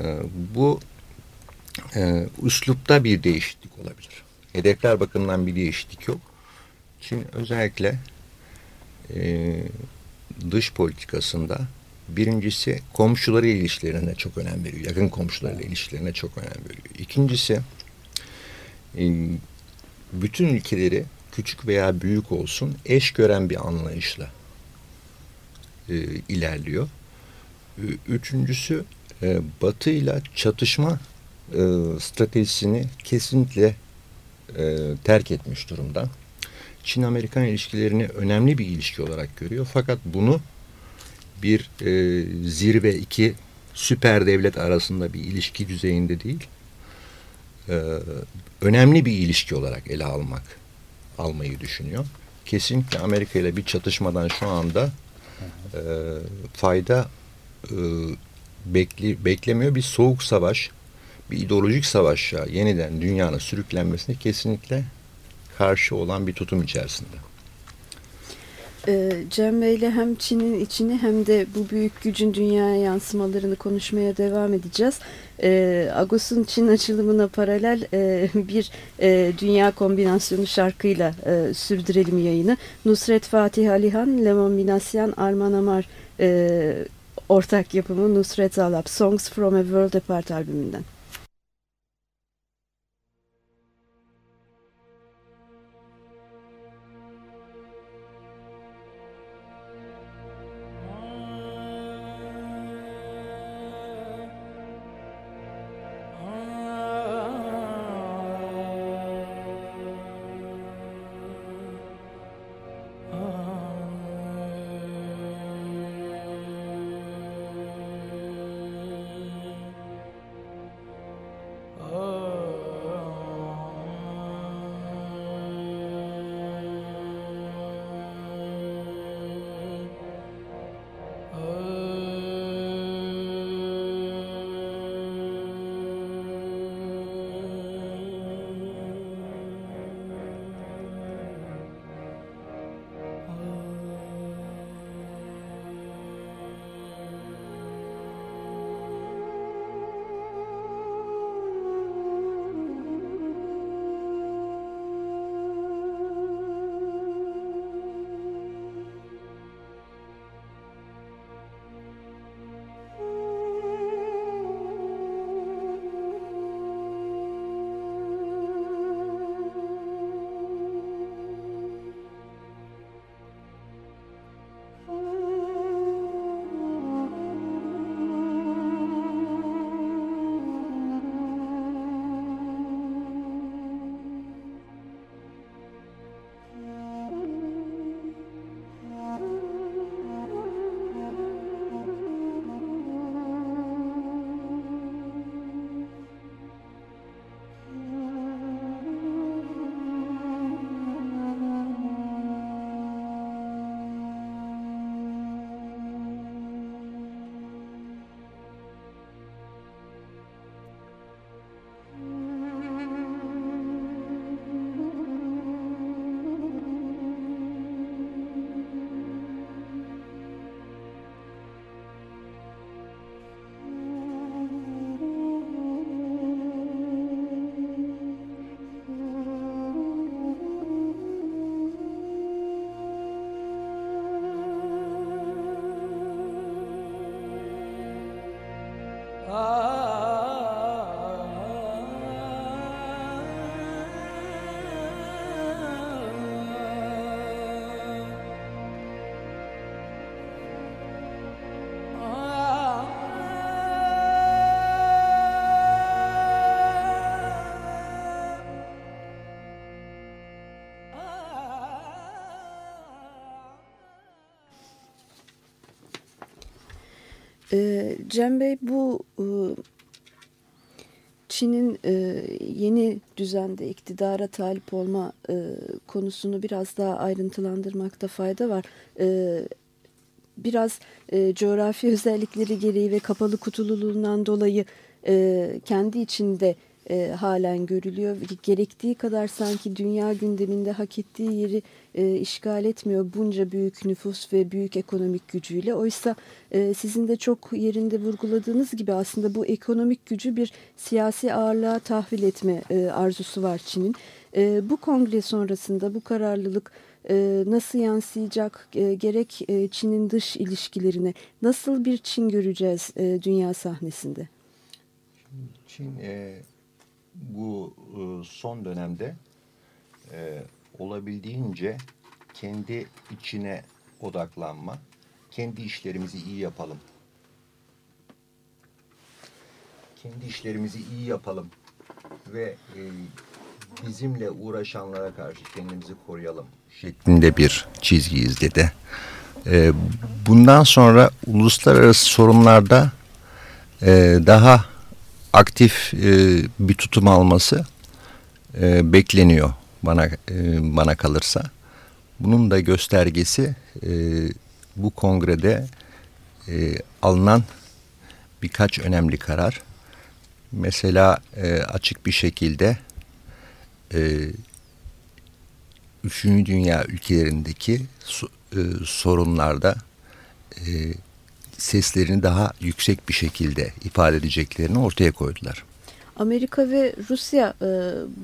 E, bu e, üslupta bir değişiklik olabilir. Hedefler bakımından bir değişiklik yok. Çin özellikle e, dış politikasında birincisi komşuları ilişkilerine çok önem veriyor. Yakın komşularıyla ilişkilerine çok önem veriyor. İkincisi e, bütün ülkeleri küçük veya büyük olsun eş gören bir anlayışla e, ilerliyor. Üçüncüsü e, Batı ile çatışma e, stratejisini kesinlikle e, terk etmiş durumda. Çin-Amerikan ilişkilerini önemli bir ilişki olarak görüyor. Fakat bunu bir e, zirve iki süper devlet arasında bir ilişki düzeyinde değil, e, önemli bir ilişki olarak ele almak almayı düşünüyor. Kesinlikle Amerika ile bir çatışmadan şu anda e, fayda e, bekli, beklemiyor. Bir soğuk savaş, bir ideolojik savaşa yeniden dünyanın sürüklenmesine kesinlikle karşı olan bir tutum içerisinde. Ee, Cem Bey ile hem Çin'in içini hem de bu büyük gücün dünyaya yansımalarını konuşmaya devam edeceğiz. Ee, Agos'un Çin açılımına paralel e, *laughs* bir e, dünya kombinasyonu şarkıyla e, sürdürelim yayını. Nusret Fatih Alihan, Lemon Minasyan, Arman Amar ortak yapımı Nusret Zalap Songs from a World Apart albümünden. E, Cem Bey bu e, Çin'in e, yeni düzende iktidara talip olma e, konusunu biraz daha ayrıntılandırmakta fayda var. Biraz e, coğrafi özellikleri gereği ve kapalı kutululuğundan dolayı kendi içinde e, halen görülüyor. Gerektiği kadar sanki dünya gündeminde hak ettiği yeri e, işgal etmiyor bunca büyük nüfus ve büyük ekonomik gücüyle. Oysa e, sizin de çok yerinde vurguladığınız gibi aslında bu ekonomik gücü bir siyasi ağırlığa tahvil etme e, arzusu var Çin'in. E, bu kongre sonrasında bu kararlılık e, nasıl yansıyacak e, gerek e, Çin'in dış ilişkilerine nasıl bir Çin göreceğiz dünya sahnesinde? Çin e, bu e, son dönemde e, olabildiğince kendi içine odaklanma, kendi işlerimizi iyi yapalım. Kendi işlerimizi iyi yapalım ve e, bizimle uğraşanlara karşı kendimizi koruyalım şeklinde bir çizgi izledi. E, bundan sonra uluslararası sorunlarda e, daha aktif e, bir tutum alması e, bekleniyor bana e, bana kalırsa. Bunun da göstergesi e, bu kongrede e, alınan birkaç önemli karar. Mesela e, açık bir şekilde e, Üçüncü Dünya ülkelerindeki e, sorunlarda e, seslerini daha yüksek bir şekilde ifade edeceklerini ortaya koydular. Amerika ve Rusya e,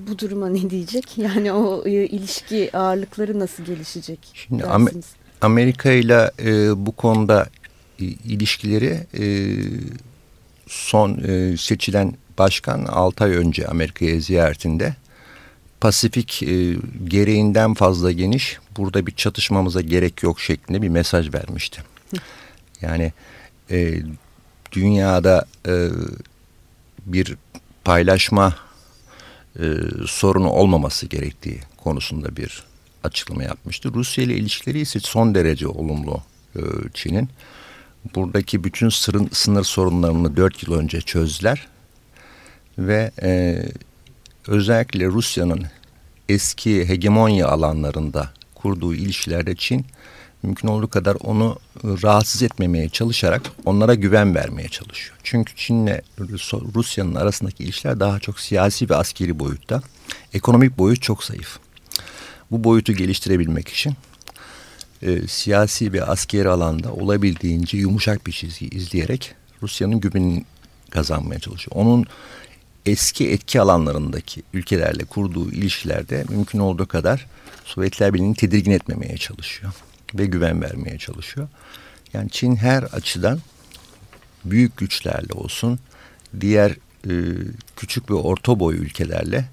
bu duruma ne diyecek? *laughs* Yani o e, ilişki ağırlıkları nasıl gelişecek? Şimdi Am Amerika ile e, bu konuda e, ilişkileri e, son e, seçilen başkan 6 ay önce Amerika'ya ziyaretinde Pasifik e, gereğinden fazla geniş burada bir çatışmamıza gerek yok şeklinde bir mesaj vermişti. Yani e, dünyada e, bir paylaşma e, sorunu olmaması gerektiği konusunda bir açıklama yapmıştı. Rusya ile ilişkileri ise son derece olumlu e, Çin'in. Buradaki bütün sırın, sınır sorunlarını dört yıl önce çözdüler. Ve e, özellikle Rusya'nın eski hegemonya alanlarında kurduğu ilişkilerde Çin mümkün olduğu kadar onu rahatsız etmemeye çalışarak onlara güven vermeye çalışıyor. Çünkü Çin'le Rusya'nın arasındaki ilişkiler daha çok siyasi ve askeri boyutta. Ekonomik boyut çok zayıf. Bu boyutu geliştirebilmek için e, siyasi ve askeri alanda olabildiğince yumuşak bir çizgi izleyerek Rusya'nın güvenini kazanmaya çalışıyor. Onun eski etki alanlarındaki ülkelerle kurduğu ilişkilerde mümkün olduğu kadar Sovyetler Birliği'ni tedirgin etmemeye çalışıyor ve güven vermeye çalışıyor. Yani Çin her açıdan büyük güçlerle olsun, diğer e, küçük ve orta boy ülkelerle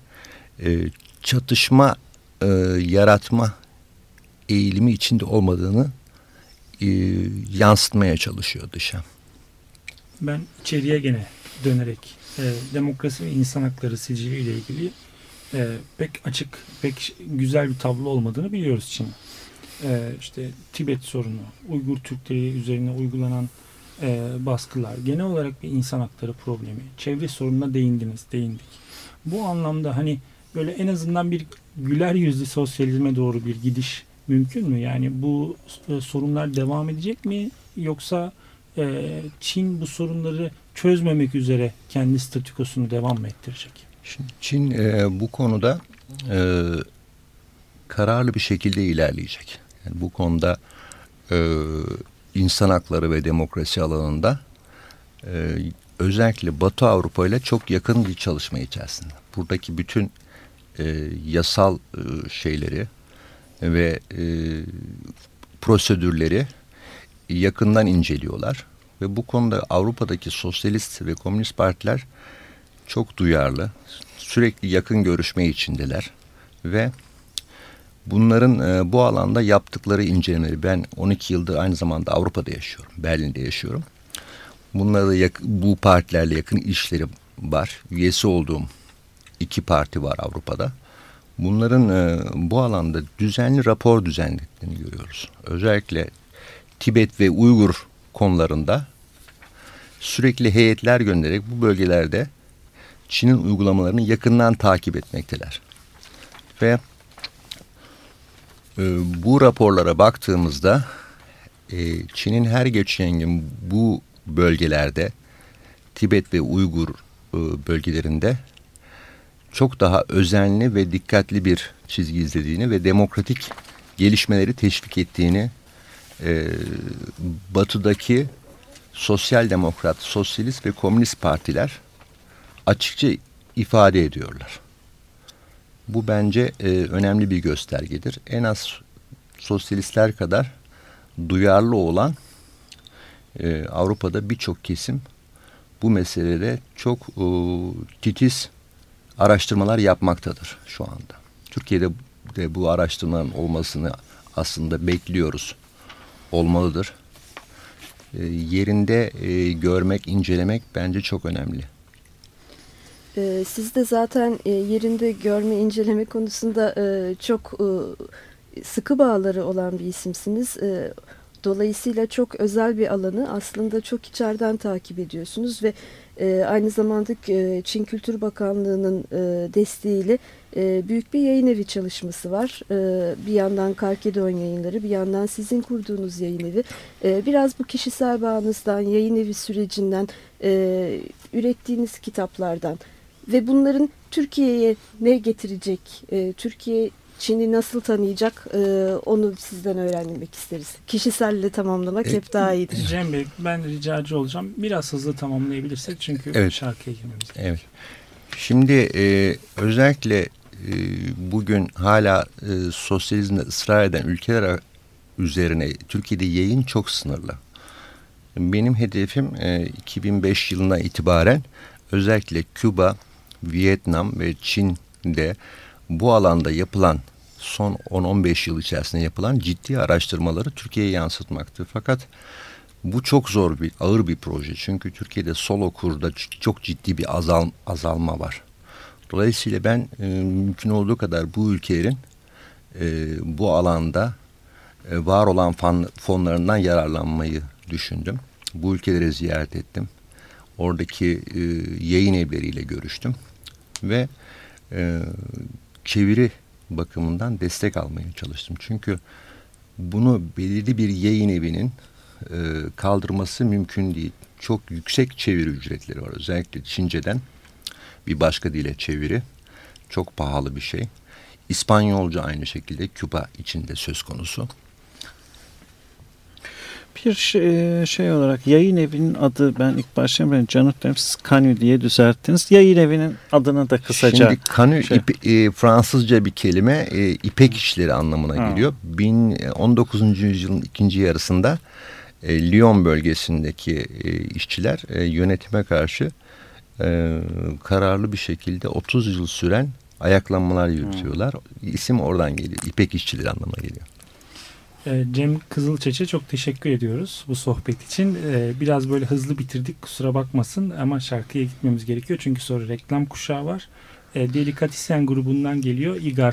e, çatışma e, yaratma eğilimi içinde olmadığını e, yansıtmaya çalışıyor dışa. Ben içeriye gene dönerek e, demokrasi ve insan hakları sicili ile ilgili e, pek açık, pek güzel bir tablo olmadığını biliyoruz Çin e, işte Tibet sorunu, Uygur Türkleri üzerine uygulanan e, baskılar, genel olarak bir insan hakları problemi, çevre sorununa değindiniz, değindik. Bu anlamda hani böyle en azından bir güler yüzlü sosyalizme doğru bir gidiş mümkün mü? Yani bu e, sorunlar devam edecek mi? Yoksa e, Çin bu sorunları çözmemek üzere kendi statükosunu devam mı ettirecek? Şimdi Çin e, bu konuda e, kararlı bir şekilde ilerleyecek. Yani bu konuda e, insan hakları ve demokrasi alanında e, özellikle Batı Avrupa ile çok yakın bir çalışma içerisinde. Buradaki bütün e, yasal e, şeyleri ve e, prosedürleri yakından inceliyorlar. Ve bu konuda Avrupa'daki sosyalist ve komünist partiler çok duyarlı. Sürekli yakın görüşme içindeler. Ve Bunların e, bu alanda yaptıkları incelemeleri ben 12 yıldır aynı zamanda Avrupa'da yaşıyorum. Berlin'de yaşıyorum. Bunlara da bu partilerle yakın ilişkileri var. Üyesi olduğum iki parti var Avrupa'da. Bunların e, bu alanda düzenli rapor düzenlediklerini görüyoruz. Özellikle Tibet ve Uygur konularında sürekli heyetler göndererek bu bölgelerde Çin'in uygulamalarını yakından takip etmekteler. Ve bu raporlara baktığımızda e, Çin'in her geçen gün bu bölgelerde Tibet ve Uygur e, bölgelerinde çok daha özenli ve dikkatli bir çizgi izlediğini ve demokratik gelişmeleri teşvik ettiğini e, batıdaki sosyal demokrat, sosyalist ve komünist partiler açıkça ifade ediyorlar. Bu bence e, önemli bir göstergedir. En az sosyalistler kadar duyarlı olan e, Avrupa'da birçok kesim bu meselede çok e, titiz araştırmalar yapmaktadır şu anda. Türkiye'de de bu araştırmaların olmasını aslında bekliyoruz. Olmalıdır. E, yerinde e, görmek, incelemek bence çok önemli. E, siz de zaten e, yerinde görme, inceleme konusunda e, çok e, sıkı bağları olan bir isimsiniz. Dolayısıyla çok özel bir alanı aslında çok içeriden takip ediyorsunuz ve aynı zamanda Çin Kültür Bakanlığı'nın desteğiyle büyük bir yayın evi çalışması var. Bir yandan Karkedon yayınları, bir yandan sizin kurduğunuz yayın evi. Biraz bu kişisel bağınızdan, yayın evi sürecinden, ürettiğiniz kitaplardan ve bunların Türkiye'ye ne getirecek, e, Türkiye Çin'i nasıl tanıyacak e, onu sizden öğrenmek isteriz. Kişiselle tamamlamak e, hep daha iyidir. Cem Bey ben ricacı olacağım. Biraz hızlı tamamlayabilirsek çünkü evet. şarkıya girmemiz gerekiyor. Evet. Şimdi e, özellikle e, bugün hala e, sosyalizmde ısrar eden ülkeler üzerine Türkiye'de yayın çok sınırlı. Benim hedefim e, 2005 yılına itibaren özellikle Küba, Vietnam ve Çin'de bu alanda yapılan son 10-15 yıl içerisinde yapılan ciddi araştırmaları Türkiye'ye yansıtmaktır. Fakat bu çok zor bir, ağır bir proje. Çünkü Türkiye'de sol okurda çok ciddi bir azal, azalma var. Dolayısıyla ben e, mümkün olduğu kadar bu ülkelerin e, bu alanda e, var olan fan, fonlarından yararlanmayı düşündüm. Bu ülkeleri ziyaret ettim. Oradaki e, yayın evleriyle görüştüm. Ve e, çeviri bakımından destek almaya çalıştım. Çünkü bunu belirli bir yayın evinin e, kaldırması mümkün değil. Çok yüksek çeviri ücretleri var. Özellikle Çince'den bir başka dile çeviri çok pahalı bir şey. İspanyolca aynı şekilde Küba içinde söz konusu bir şey, şey olarak yayın evinin adı ben ilk başta ben canıtlarım siz Kanü diye düzelttiniz. Yayın evinin adını da kısaca. Şimdi Kanü şey. e, Fransızca bir kelime e, ipek işleri anlamına ha. geliyor. Bin, 19. yüzyılın ikinci yarısında e, Lyon bölgesindeki e, işçiler e, yönetime karşı e, kararlı bir şekilde 30 yıl süren ayaklanmalar yürütüyorlar. Hmm. İsim oradan geliyor. İpek işçileri anlamına geliyor. Ee, Cem Kızılçeç'e çok teşekkür ediyoruz bu sohbet için. Ee, biraz böyle hızlı bitirdik kusura bakmasın ama şarkıya gitmemiz gerekiyor. Çünkü sonra reklam kuşağı var. Ee, Delikatisen grubundan geliyor Igar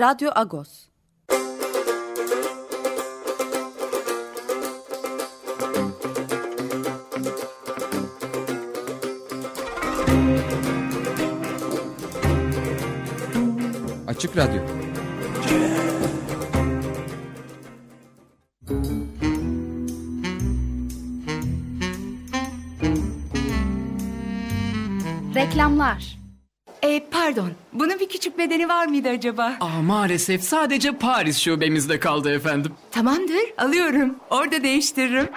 Radyo Agos. Açık Radyo. Reklamlar. Bedeni var mıydı acaba? Aa, maalesef sadece Paris şubemizde kaldı efendim. Tamamdır, alıyorum. Orada değiştiririm.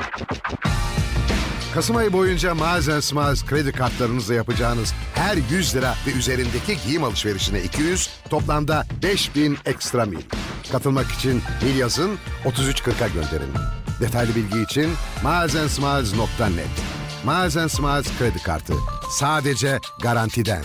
Kasım ayı boyunca Miles Smiles kredi kartlarınızla yapacağınız her 100 lira ve üzerindeki giyim alışverişine 200, toplamda 5000 ekstra mil. Katılmak için mil yazın 3340'a gönderin. Detaylı bilgi için milesandSmiles.net Miles Smiles kredi kartı. Sadece garantiden.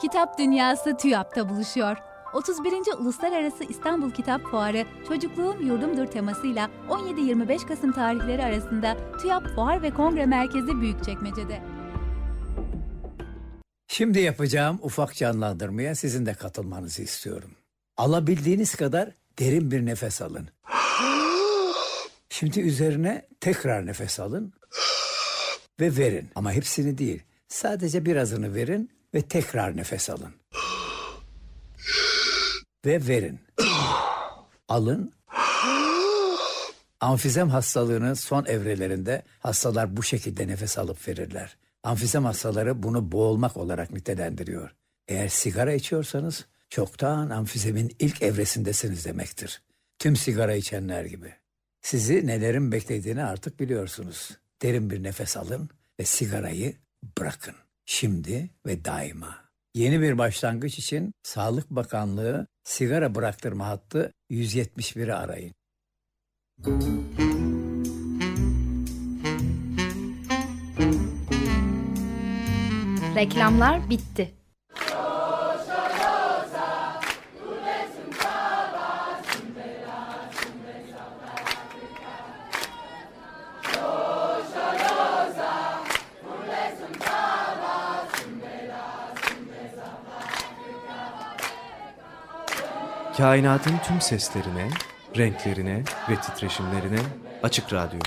Kitap Dünyası TÜYAP'ta buluşuyor. 31. Uluslararası İstanbul Kitap Fuarı Çocukluğum Yurdumdur temasıyla 17-25 Kasım tarihleri arasında TÜYAP Fuar ve Kongre Merkezi Büyükçekmece'de. Şimdi yapacağım ufak canlandırmaya sizin de katılmanızı istiyorum. Alabildiğiniz kadar derin bir nefes alın. Şimdi üzerine tekrar nefes alın ve verin. Ama hepsini değil. Sadece birazını verin ve tekrar nefes alın. Ve verin. Alın. Amfizem hastalığının son evrelerinde hastalar bu şekilde nefes alıp verirler. Amfizem hastaları bunu boğulmak olarak nitelendiriyor. Eğer sigara içiyorsanız çoktan amfizemin ilk evresindesiniz demektir. Tüm sigara içenler gibi. Sizi nelerin beklediğini artık biliyorsunuz. Derin bir nefes alın ve sigarayı bırakın. Şimdi ve daima. Yeni bir başlangıç için Sağlık Bakanlığı sigara bıraktırma hattı 171'i arayın. Reklamlar bitti. Kainatın tüm seslerine, renklerine ve titreşimlerine Açık Radyo.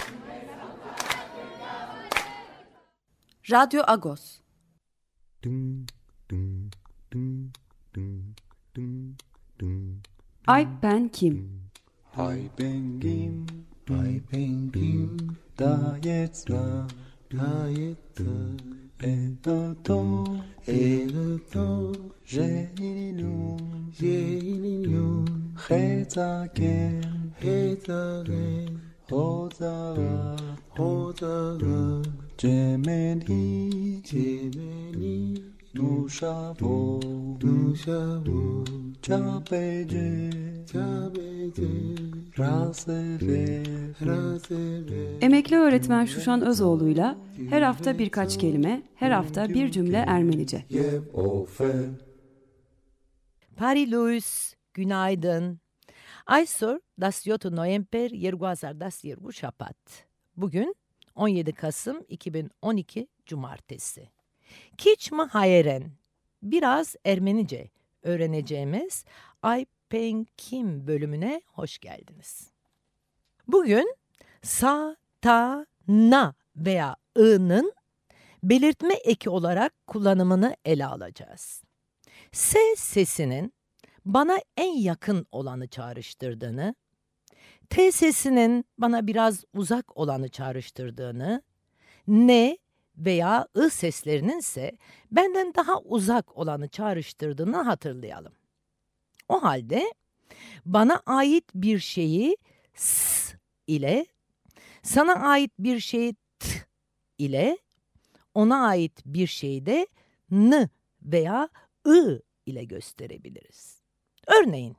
Radyo Agos. Ay ben kim? Ay ben kim? Ay ben kim? Da jetzt da, da jetzt da. Et le temps, et le temps, j'ai une lune, j'ai une lune. Hetzaken, hetzaken, hozara, hozara. 独沙佛，独沙佛，加贝吉，加贝吉，Rasebe. Emekli öğretmen Şuşan Özoğlu'yla her hafta birkaç kelime, her hafta bir cümle Ermenice. Parilus, günaydın. Aysor, das yotu noemper, yerguazar das yergu şapat. Bugün 17 Kasım 2012 Cumartesi. Kiçma Hayeren, biraz Ermenice öğreneceğimiz Ay Pen Kim bölümüne hoş geldiniz. Bugün sa, ta, na veya ı'nın belirtme eki olarak kullanımını ele alacağız. S sesinin bana en yakın olanı çağrıştırdığını, T sesinin bana biraz uzak olanı çağrıştırdığını, N veya I seslerinin ise benden daha uzak olanı çağrıştırdığını hatırlayalım. O halde bana ait bir şeyi s ile, sana ait bir şeyi t ile, ona ait bir şeyi de n veya ı ile gösterebiliriz. Örneğin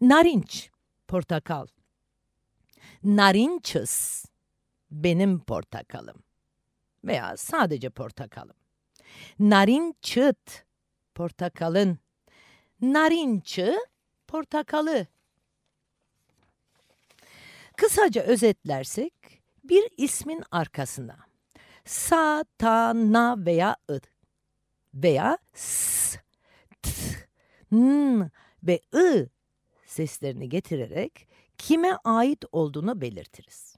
narinç, portakal. Narinçız, benim portakalım veya sadece portakalım. Narinçıt, portakalın. Narinçı, portakalı. Kısaca özetlersek bir ismin arkasına sa, ta, na veya ı veya s, t, n ve ı seslerini getirerek kime ait olduğunu belirtiriz.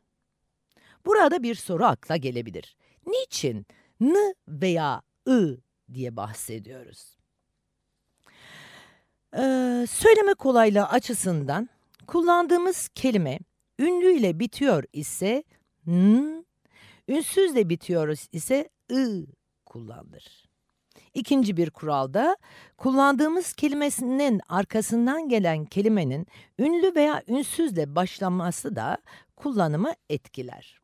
Burada bir soru akla gelebilir. Niçin n veya ı diye bahsediyoruz? Ee, söyleme kolaylığı açısından kullandığımız kelime ünlüyle bitiyor ise n, ünsüzle bitiyor ise ı kullanılır. İkinci bir kuralda kullandığımız kelimesinin arkasından gelen kelimenin ünlü veya ünsüzle başlaması da kullanımı etkiler.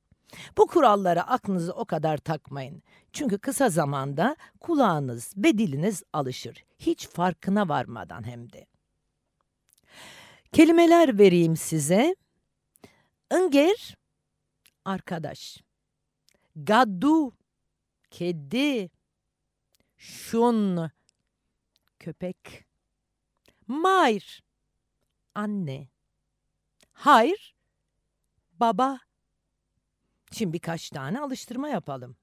Bu kurallara aklınızı o kadar takmayın. Çünkü kısa zamanda kulağınız ve diliniz alışır. Hiç farkına varmadan hem de. Kelimeler vereyim size. Inger, arkadaş. Gaddu, kedi. Şun, köpek. Mayr, anne. Hayır, baba. Şimdi birkaç tane alıştırma yapalım.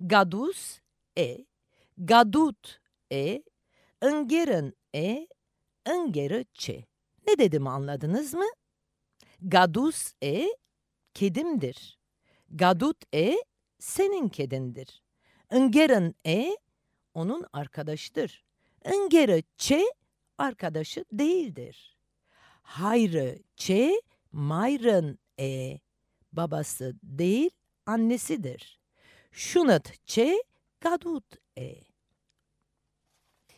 Gadus, e. Gadut, e. Ingerın, e. Ingerı, çe. Ne dedim anladınız mı? Gadus, e. Kedimdir. Gadut, e. Senin kedindir. Ingerın, e. Onun arkadaşıdır. Ingerı, çe. Arkadaşı değildir. Hayrı, çe. Mayrın, e babası değil annesidir. Şunat çe gadut e.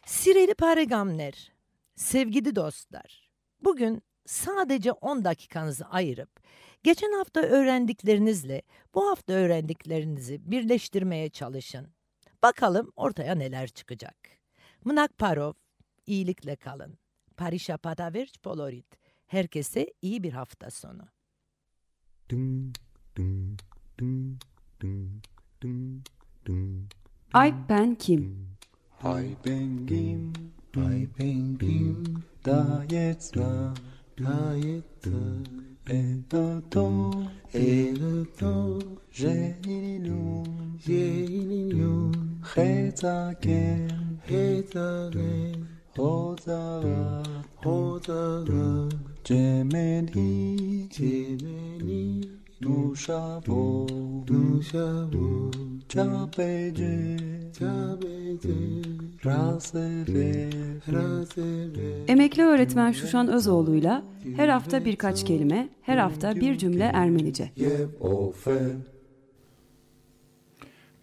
Sireli Peygamber, sevgili dostlar, bugün sadece 10 dakikanızı ayırıp geçen hafta öğrendiklerinizle bu hafta öğrendiklerinizi birleştirmeye çalışın. Bakalım ortaya neler çıkacak. Mınak Parov, iyilikle kalın. Parisha Pataverç Polorit. Herkese iyi bir hafta sonu. Ay ben kim? Ay ben kim? Ay ben kim? Da jetzt da, da jetzt da. Et da to, et da to. J'ai une lune, j'ai une lune. Chetaken, chetaken. Hozara, hozara. Cemeni, cemeni. Duşavo, duşavo. Çapece, çapece. Rasere, rasere. Emekli öğretmen Şuşan Özoğlu'yla her hafta birkaç kelime, her hafta bir cümle Ermenice.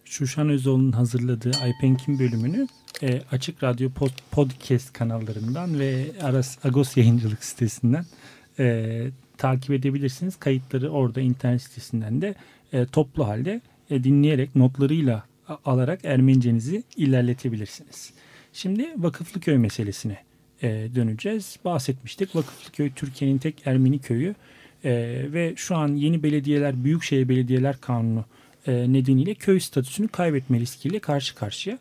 Şuşan Özoğlu'nun hazırladığı Aypenkin bölümünü e, Açık Radyo pod, Podcast kanallarından ve Aras Agos yayıncılık sitesinden e, takip edebilirsiniz. Kayıtları orada internet sitesinden de e, toplu halde e, dinleyerek notlarıyla alarak Ermenicenizi ilerletebilirsiniz. Şimdi Vakıflıköy meselesine e, döneceğiz. Bahsetmiştik. Vakıflıköy Türkiye'nin tek Ermeni köyü e, ve şu an yeni belediyeler, Büyükşehir Belediyeler Kanunu e, nedeniyle köy statüsünü kaybetme riskiyle karşı karşıya.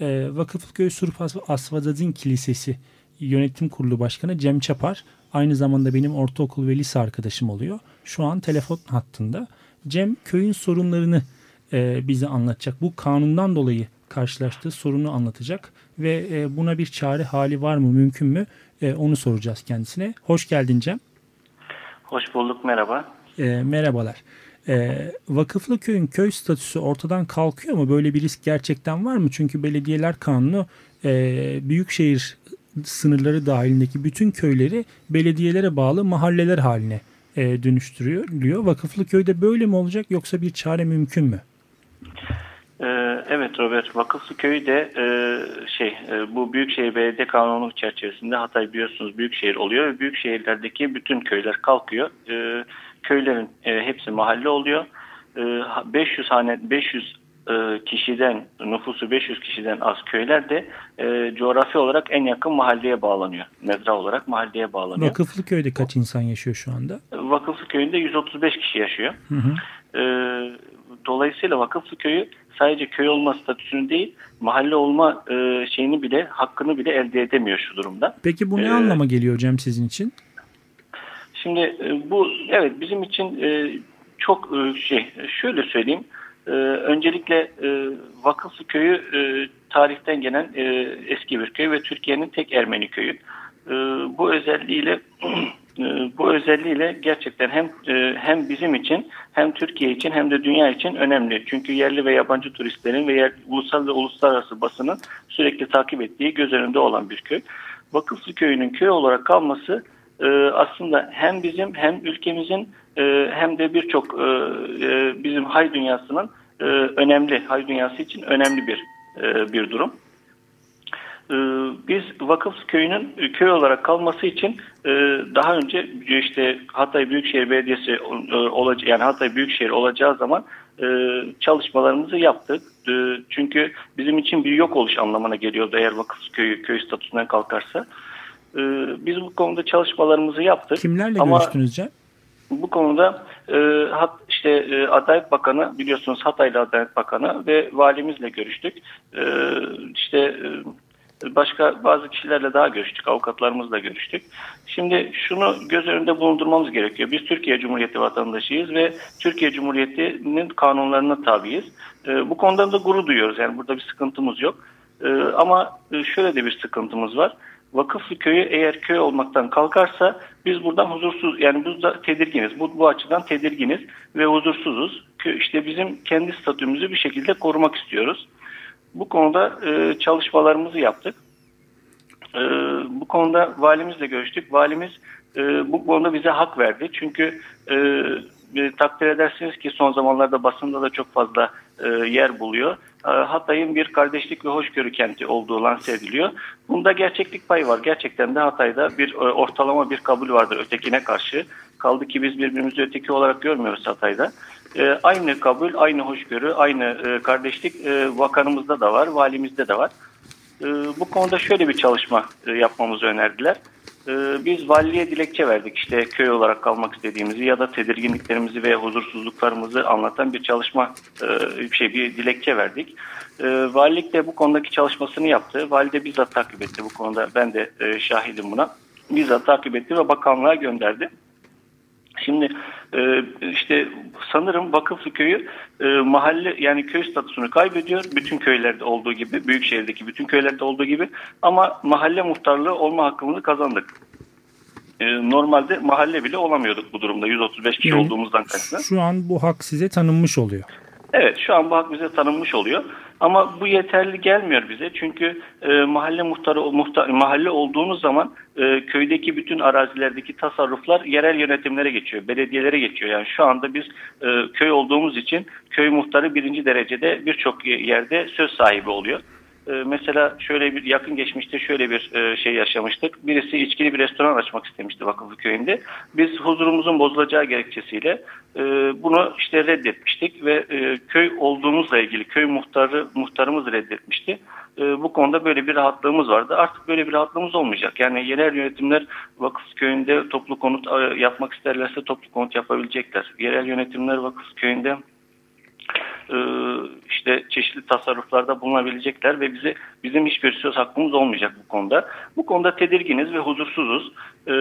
E, Vakıflıköy Surp As- Asvadadin Kilisesi Yönetim Kurulu Başkanı Cem Çapar aynı zamanda benim ortaokul ve lise arkadaşım oluyor. Şu an telefon hattında. Cem köyün sorunlarını e, bize anlatacak. Bu kanundan dolayı karşılaştığı sorunu anlatacak ve e, buna bir çare hali var mı, mümkün mü? E, onu soracağız kendisine. Hoş geldin Cem. Hoş bulduk, merhaba. E, merhabalar. E, Vakıflı köyün köy statüsü ortadan kalkıyor mu? Böyle bir risk gerçekten var mı? Çünkü belediyeler kanunu e, büyükşehir sınırları dahilindeki bütün köyleri belediyelere bağlı mahalleler haline e, dönüştürüyor. Vakıflı köyde böyle mi olacak yoksa bir çare mümkün mü? Ee, evet Robert, Vakıflı Köyü de e, şey e, bu Büyükşehir Belediye Kanunu çerçevesinde Hatay biliyorsunuz büyükşehir oluyor ve büyük şehirlerdeki bütün köyler kalkıyor. E, köylerin e, hepsi mahalle oluyor. E, 500 hane 500 e, kişiden nüfusu 500 kişiden az köyler de e, coğrafi olarak en yakın mahalleye bağlanıyor. Mezra olarak mahalleye bağlanıyor. Vakıflı köyde kaç insan yaşıyor şu anda? Vakıflı köyünde 135 kişi yaşıyor. Hı hı. E, dolayısıyla Vakıflı köyü sadece köy olma statüsünü değil mahalle olma e, şeyini bile hakkını bile elde edemiyor şu durumda. Peki bu ne Ee, anlama geliyor Cem sizin için? Şimdi e, bu evet bizim için e, çok e, şey şöyle söyleyeyim. Öncelikle Vakıflı Köyü tarihten gelen eski bir köy ve Türkiye'nin tek Ermeni köyü. Bu özelliğiyle *clears throat* bu özelliğiyle gerçekten hem hem bizim için hem Türkiye için hem de dünya için önemli. Çünkü yerli ve yabancı turistlerin ve ulusal ve uluslararası basının sürekli takip ettiği göz önünde olan bir köy. Vakıflı Köyü'nün köy olarak kalması e, aslında hem bizim hem ülkemizin e, hem de birçok e, e, bizim hay dünyasının önemli, hay dünyası için önemli bir bir durum. E, biz Vakıf Köyü'nün köy olarak kalması için daha önce işte Hatay Büyükşehir Belediyesi olacak yani Hatay Büyükşehir olacağı zaman çalışmalarımızı yaptık. Çünkü bizim için bir yok oluş anlamına geliyordu eğer Vakıf Köyü köy statüsünden kalkarsa. E, biz bu konuda çalışmalarımızı yaptık. Kimlerle Ama görüştünüz Cem? Bu konuda e, hat, işte e, Adalet Bakanı biliyorsunuz Hataylı Adalet Bakanı ve valimizle görüştük. E, işte e, başka bazı kişilerle daha görüştük. Avukatlarımızla görüştük. Şimdi şunu göz önünde bulundurmamız gerekiyor. Biz Türkiye Cumhuriyeti vatandaşıyız ve Türkiye Cumhuriyeti'nin kanunlarına tabiiz. E, bu konuda da gurur duyuyoruz. Yani burada bir sıkıntımız yok. E, ama e, şöyle de bir sıkıntımız var. Vakıflı köyü eğer köy olmaktan kalkarsa biz buradan huzursuz yani burada tedirginiz. Bu, bu açıdan tedirginiz ve huzursuzuz. İşte bizim kendi statümüzü bir şekilde korumak istiyoruz. Bu konuda e, çalışmalarımızı yaptık. E, bu konuda valimizle görüştük. Valimiz e, bu konuda bize hak verdi. Çünkü e, e, takdir edersiniz ki son zamanlarda basında da çok fazla yer buluyor. E, Hatay'ın bir kardeşlik ve hoşgörü kenti olduğu lanse ediliyor. Bunda gerçeklik payı var. Gerçekten de Hatay'da bir e, ortalama bir kabul vardır ötekine karşı. Kaldı ki biz birbirimizi öteki olarak görmüyoruz Hatay'da. E, aynı kabul, aynı hoşgörü, aynı e, kardeşlik e, vakanımızda da var, valimizde de var. E, bu konuda şöyle bir çalışma e, yapmamızı önerdiler. E, biz valiliğe dilekçe verdik işte köy olarak kalmak istediğimizi ya da tedirginliklerimizi ve huzursuzluklarımızı anlatan bir çalışma e, şey bir dilekçe verdik. E, valilik de bu konudaki çalışmasını yaptı. Vali de bizzat takip etti bu konuda. Ben de e, şahidim buna. Bizzat takip etti ve bakanlığa gönderdi. Şimdi e, işte sanırım Vakıflı Köyü e, mahalle yani köy statüsünü kaybediyor. Bütün köylerde olduğu gibi, büyük şehirdeki bütün köylerde olduğu gibi ama mahalle muhtarlığı olma hakkımızı kazandık. E, normalde mahalle bile olamıyorduk bu durumda 135 kişi Yani olduğumuzdan kaynaklı. Şu an bu hak size tanınmış oluyor. Evet şu an bu hak bize tanınmış oluyor. Ama bu yeterli gelmiyor bize. Çünkü e, mahalle muhtarı muhtar, mahalle olduğunuz zaman e, köydeki bütün arazilerdeki tasarruflar yerel yönetimlere geçiyor. Belediyelere geçiyor. Yani şu anda biz e, köy olduğumuz için köy muhtarı birinci derecede birçok yerde söz sahibi oluyor. E, mesela şöyle bir yakın geçmişte şöyle bir e, şey yaşamıştık. Birisi içkili bir restoran açmak istemişti Vakıflı Köyü'nde. Biz huzurumuzun bozulacağı gerekçesiyle e, bunu işte reddetmiştik ve köy olduğumuzla ilgili köy muhtarı muhtarımız reddetmişti. Bu konuda böyle bir rahatlığımız vardı. Artık böyle bir rahatlığımız olmayacak. Yani yerel yönetimler Vakıf Köyü'nde toplu konut yapmak isterlerse toplu konut yapabilecekler. Yerel yönetimler Vakıf Köyü'nde e, işte çeşitli tasarruflarda bulunabilecekler ve bize bizim hiçbir söz hakkımız olmayacak bu konuda. Bu konuda tedirginiz ve huzursuzuz. E,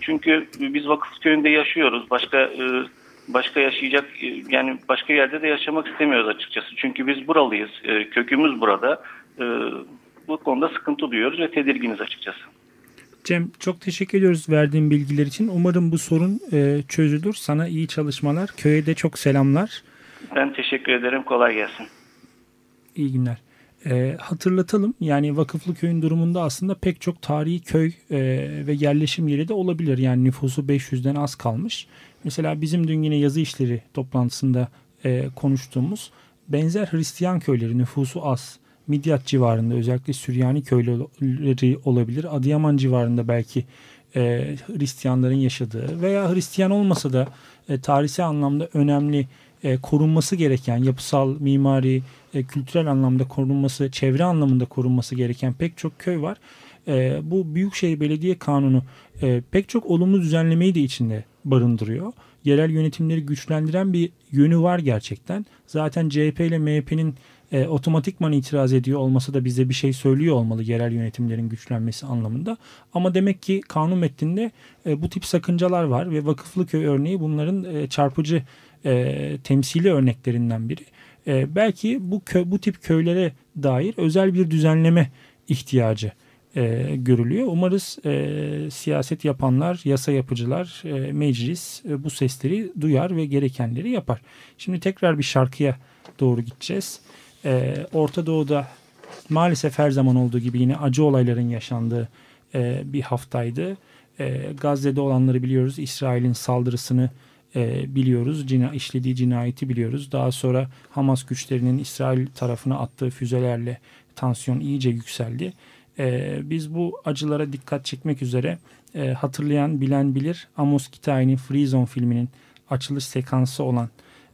çünkü biz vakıf köyünde yaşıyoruz. Başka e, başka yaşayacak yani başka yerde de yaşamak istemiyoruz açıkçası. Çünkü biz buralıyız. kökümüz burada. bu konuda sıkıntı duyuyoruz ve tedirginiz açıkçası. Cem çok teşekkür ediyoruz verdiğin bilgiler için. Umarım bu sorun e, çözülür. Sana iyi çalışmalar. Köye de çok selamlar. Ben teşekkür ederim. Kolay gelsin. İyi günler. E, hatırlatalım yani Vakıflı Köy'ün durumunda aslında pek çok tarihi köy e, ve yerleşim yeri de olabilir. Yani nüfusu 500'den az kalmış. Mesela bizim dün yine yazı işleri toplantısında e, konuştuğumuz benzer Hristiyan köyleri nüfusu az. Midyat civarında özellikle Süryani köyleri olabilir. Adıyaman civarında belki e, Hristiyanların yaşadığı veya Hristiyan olmasa da e, tarihsel anlamda önemli e, korunması gereken yapısal, mimari, e, kültürel anlamda korunması, çevre anlamında korunması gereken pek çok köy var. E, bu Büyükşehir Belediye Kanunu e, pek çok olumlu düzenlemeyi de içinde barındırıyor. Yerel yönetimleri güçlendiren bir yönü var gerçekten. Zaten CHP ile MHP'nin e, otomatikman itiraz ediyor olması da bize bir şey söylüyor olmalı yerel yönetimlerin güçlenmesi anlamında. Ama demek ki kanun metninde e, bu tip sakıncalar var ve vakıflı köy örneği bunların e, çarpıcı e, temsili örneklerinden biri. E, belki bu kö, bu tip köylere dair özel bir düzenleme ihtiyacı e, görülüyor. Umarız e, siyaset yapanlar, yasa yapıcılar, e, meclis e, bu sesleri duyar ve gerekenleri yapar. Şimdi tekrar bir şarkıya doğru gideceğiz. E, Orta Doğu'da maalesef her zaman olduğu gibi yine acı olayların yaşandığı e, bir haftaydı. E, Gazze'de olanları biliyoruz. İsrail'in saldırısını e, biliyoruz. Cina, işlediği cinayeti biliyoruz. Daha sonra Hamas güçlerinin İsrail tarafına attığı füzelerle tansiyon iyice yükseldi. E, biz bu acılara dikkat çekmek üzere e, hatırlayan bilen bilir Amos Kitai'nin Free Zone filminin açılış sekansı olan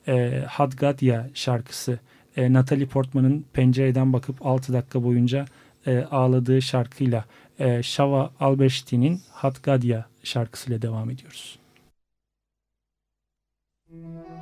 e, Hadgadia şarkısı e, Natalie Portman'ın pencereden bakıp 6 dakika boyunca e, ağladığı şarkıyla e, Shava Albersti'nin Hadgadia şarkısıyla devam ediyoruz. Mm-hmm.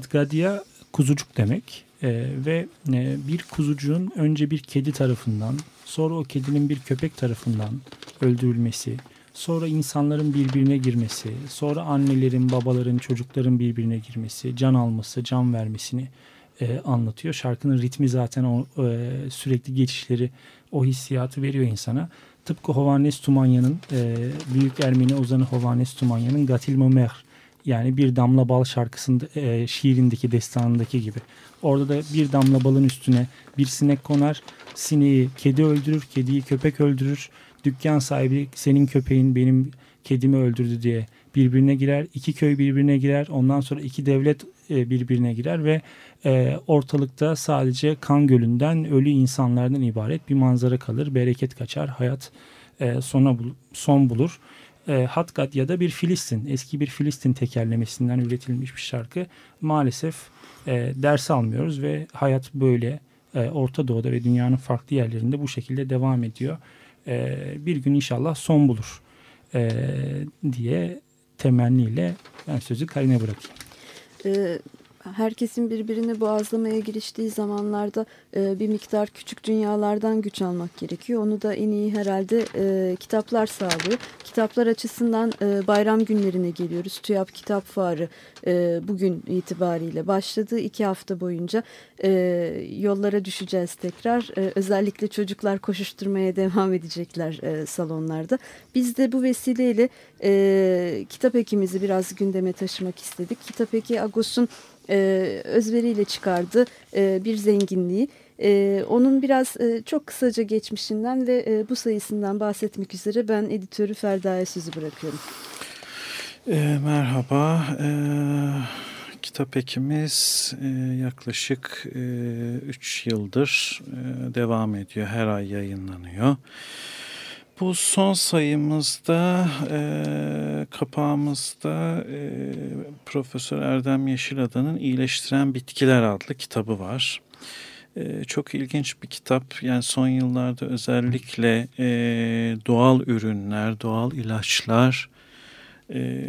Hadgadia kuzucuk demek e, ve e, bir kuzucuğun önce bir kedi tarafından sonra o kedinin bir köpek tarafından öldürülmesi sonra insanların birbirine girmesi sonra annelerin babaların çocukların birbirine girmesi can alması can vermesini e, anlatıyor. Şarkının ritmi zaten o e, sürekli geçişleri o hissiyatı veriyor insana. Tıpkı Hovannes Tumanya'nın e, Büyük Ermeni ozanı Hovannes Tumanya'nın Gatil Momer yani bir damla bal şarkısında e, şiirindeki destanındaki gibi. Orada da bir damla balın üstüne bir sinek konar. Sineği kedi öldürür, kediyi köpek öldürür. Dükkan sahibi senin köpeğin benim kedimi öldürdü diye birbirine girer. İki köy birbirine girer. Ondan sonra iki devlet e, birbirine girer ve e, ortalıkta sadece kan gölünden ölü insanlardan ibaret bir manzara kalır. Bereket kaçar. Hayat e, sona bul son bulur e, Hatgat ya da bir Filistin, eski bir Filistin tekerlemesinden üretilmiş bir şarkı. Maalesef e, ders almıyoruz ve hayat böyle e, Orta Doğu'da ve dünyanın farklı yerlerinde bu şekilde devam ediyor. E, bir gün inşallah son bulur e, diye temenniyle ben sözü Karine bırakayım. E, herkesin birbirini boğazlamaya giriştiği zamanlarda e, bir miktar küçük dünyalardan güç almak gerekiyor. Onu da en iyi herhalde e, kitaplar sağlıyor. Kitaplar açısından e, bayram günlerine geliyoruz. TÜYAP Kitap Fuarı e, bugün itibariyle başladı. iki hafta boyunca e, yollara düşeceğiz tekrar. E, özellikle çocuklar koşuşturmaya *laughs* devam edecekler e, salonlarda. Biz de bu vesileyle e, kitap ekimizi biraz gündeme taşımak istedik. Kitap eki Agos'un e, özveriyle çıkardı e, bir zenginliği. E, onun biraz e, çok kısaca geçmişinden ve e, bu sayısından bahsetmek üzere ben editörü Ferda'ya sözü bırakıyorum. E, merhaba. E, kitap ekimiz e, yaklaşık 3 e, yıldır e, devam ediyor. Her ay yayınlanıyor. Bu son sayımızda e, kapağımızda e, Profesör Erdem Yeşilada'nın İyileştiren Bitkiler adlı kitabı var. E, çok ilginç bir kitap. Yani son yıllarda özellikle e, doğal ürünler, doğal ilaçlar e,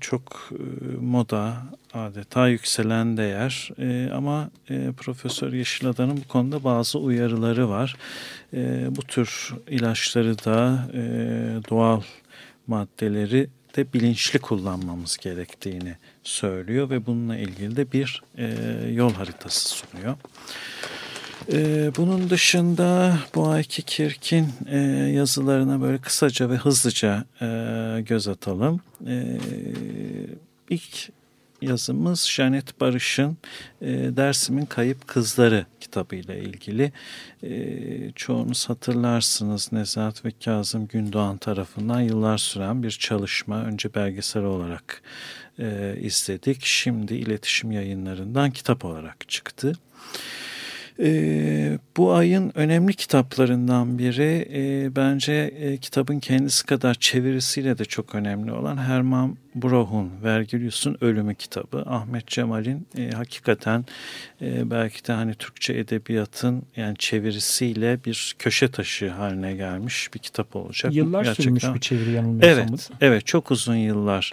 çok e, moda adeta yükselen değer e, ama e, Profesör Yeşilada'nın bu konuda bazı uyarıları var. E, bu tür ilaçları da e, doğal maddeleri de bilinçli kullanmamız gerektiğini söylüyor ve bununla ilgili de bir e, yol haritası sunuyor. Ee, bunun dışında bu ayki Kirk'in e, yazılarına böyle kısaca ve hızlıca e, göz atalım. E, ilk yazımız Janet Barış'ın e, Dersim'in Kayıp Kızları kitabıyla ilgili. E, çoğunuz hatırlarsınız Nezahat ve Kazım Gündoğan tarafından yıllar süren bir çalışma. Önce belgesel olarak izledik. Şimdi iletişim yayınlarından kitap olarak çıktı. E, bu ayın önemli kitaplarından biri e, bence e, kitabın kendisi kadar çevirisiyle de çok önemli olan Herman Broh'un Vergilius'un Ölümü kitabı. Ahmet Cemal'in e, hakikaten e, belki de hani Türkçe edebiyatın yani çevirisiyle bir köşe taşı haline gelmiş bir kitap olacak. Yıllar Gerçekten, sürmüş bir çeviri yanılmıyorsam. Evet, evet çok uzun yıllar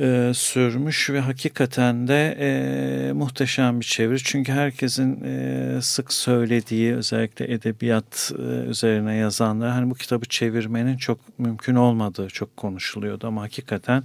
e, sürmüş ve hakikaten de e, muhteşem bir çeviri. Çünkü herkesin e, sık söylediği özellikle edebiyat e, üzerine yazanlar hani bu kitabı çevirmenin çok mümkün olmadığı çok konuşuluyordu ama hakikaten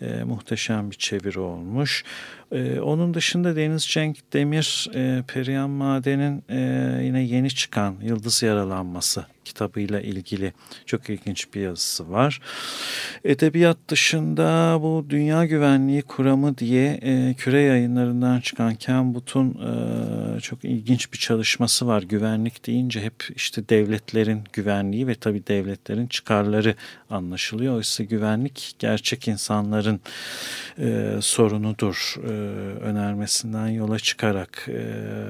e, muhteşem bir çeviri olmuş. E, onun dışında Deniz Cenk Demir e, Perihan Maden'in e, yine yeni çıkan Yıldız Yaralanması kitabıyla ilgili çok ilginç bir yazısı var. Edebiyat dışında bu Dünya Güvenliği Kuramı diye e, küre yayınlarından çıkan Ken But'un e, çok ilginç bir çalışması var. Güvenlik deyince hep işte devletlerin güvenliği ve tabii devletlerin çıkarları anlaşılıyor. Oysa güvenlik gerçek insanların e, sorunudur e, önermesinden yola çıkarak e,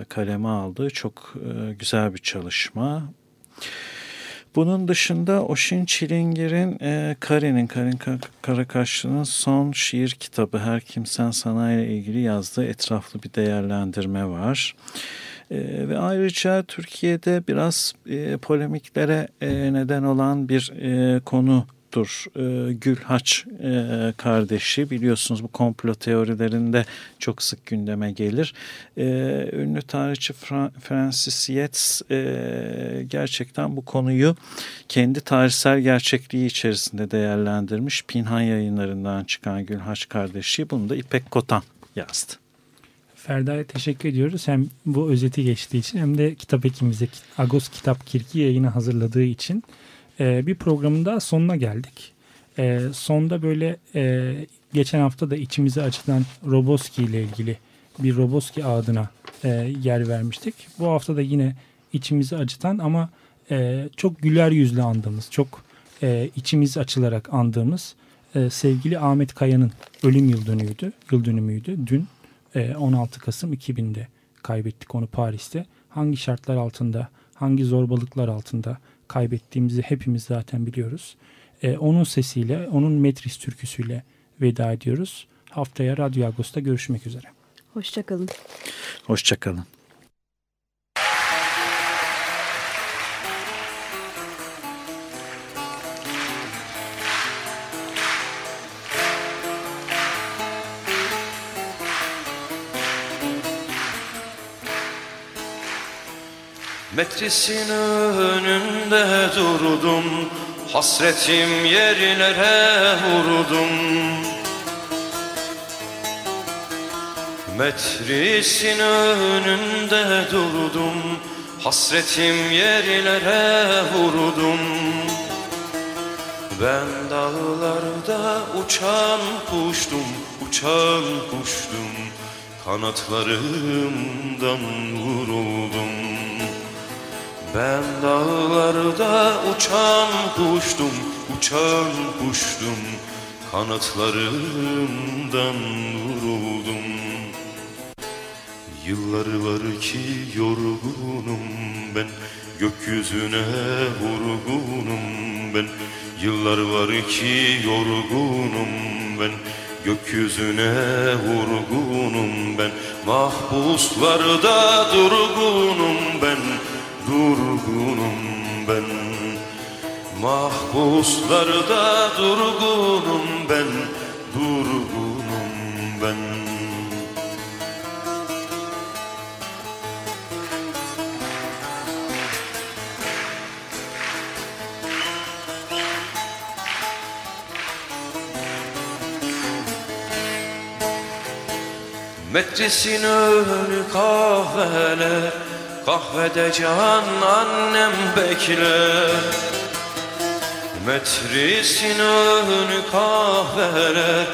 kaleme aldığı çok e, güzel bir çalışma. Bunun dışında Oşin Çilingir'in e, Kare'nin, Karin Karakaşlı'nın son şiir kitabı Her Kimsen Sana ile ilgili yazdığı etraflı bir değerlendirme var. E, ve ayrıca Türkiye'de biraz e, polemiklere e, neden olan bir e, konu Arthur e, Gülhaç e, kardeşi biliyorsunuz bu komplo teorilerinde çok sık gündeme gelir. E, ünlü tarihçi Fra Francis Yates e, gerçekten bu konuyu kendi tarihsel gerçekliği içerisinde değerlendirmiş. Pinhan yayınlarından çıkan Gülhaç kardeşi bunu da İpek Kotan yazdı. Ferda'ya teşekkür ediyoruz. Hem bu özeti geçtiği için hem de kitap ekimize Agos Kitap Kirki yayını hazırladığı için e, bir programın daha sonuna geldik. E, sonda böyle e, geçen hafta da içimize açılan Roboski ile ilgili bir Roboski adına e, yer vermiştik. Bu hafta da yine içimizi acıtan ama e, çok güler yüzlü andığımız, çok e, içimiz açılarak andığımız e, sevgili Ahmet Kaya'nın ölüm yıl dönümüydü. Yıl dönümüydü. Dün e, 16 Kasım 2000'de kaybettik onu Paris'te. Hangi şartlar altında, hangi zorbalıklar altında, kaybettiğimizi hepimiz zaten biliyoruz. E, onun sesiyle, onun Metris türküsüyle veda ediyoruz. Haftaya Radyo Agos'ta görüşmek üzere. Hoşçakalın. Hoşçakalın. Metrisin önünde durdum Hasretim yerlere vurdum. Metrisin önünde durdum Hasretim yerlere vurdum. Ben dağlarda uçan kuştum Uçan kuştum Kanatlarımdan vuruldum Ben dağlarda uçan kuştum Uçan kuştum. Kanatlarımdan vuruldum. Yılları var ki yorgunum ben Gökyüzüne vurgunum ben. Yıllar var ki yorgunum ben Gökyüzüne vurgunum ben. Mahpuslarda durgunum ben Durgunum ben. Mahpuslarda durgunum ben Durgunum ben. Metresin önü kahveler Kahvede can annem bekler. Metrisin önü kahveler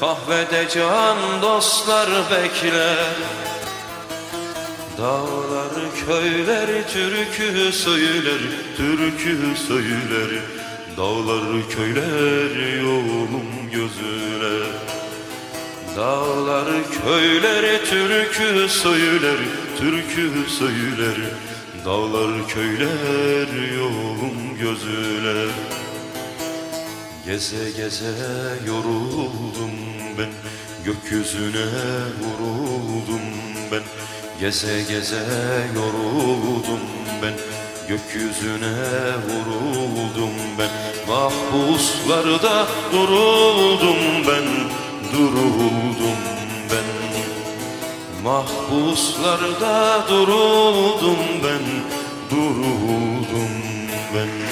Kahvede can dostlar bekler. Dağlar köyler türkü söyler Türkü söyler. Dağlar köyler yolum gözüne Dağlar köyler türkü söyler Türkü söyler Dağlar köyler yolum gözüne Geze geze yoruldum ben Gökyüzüne vuruldum ben. Geze geze yoruldum ben Gökyüzüne vuruldum ben. Mahpuslarda duruldum ben Duruldum ben Mahpuslarda duruldum ben Duruldum ben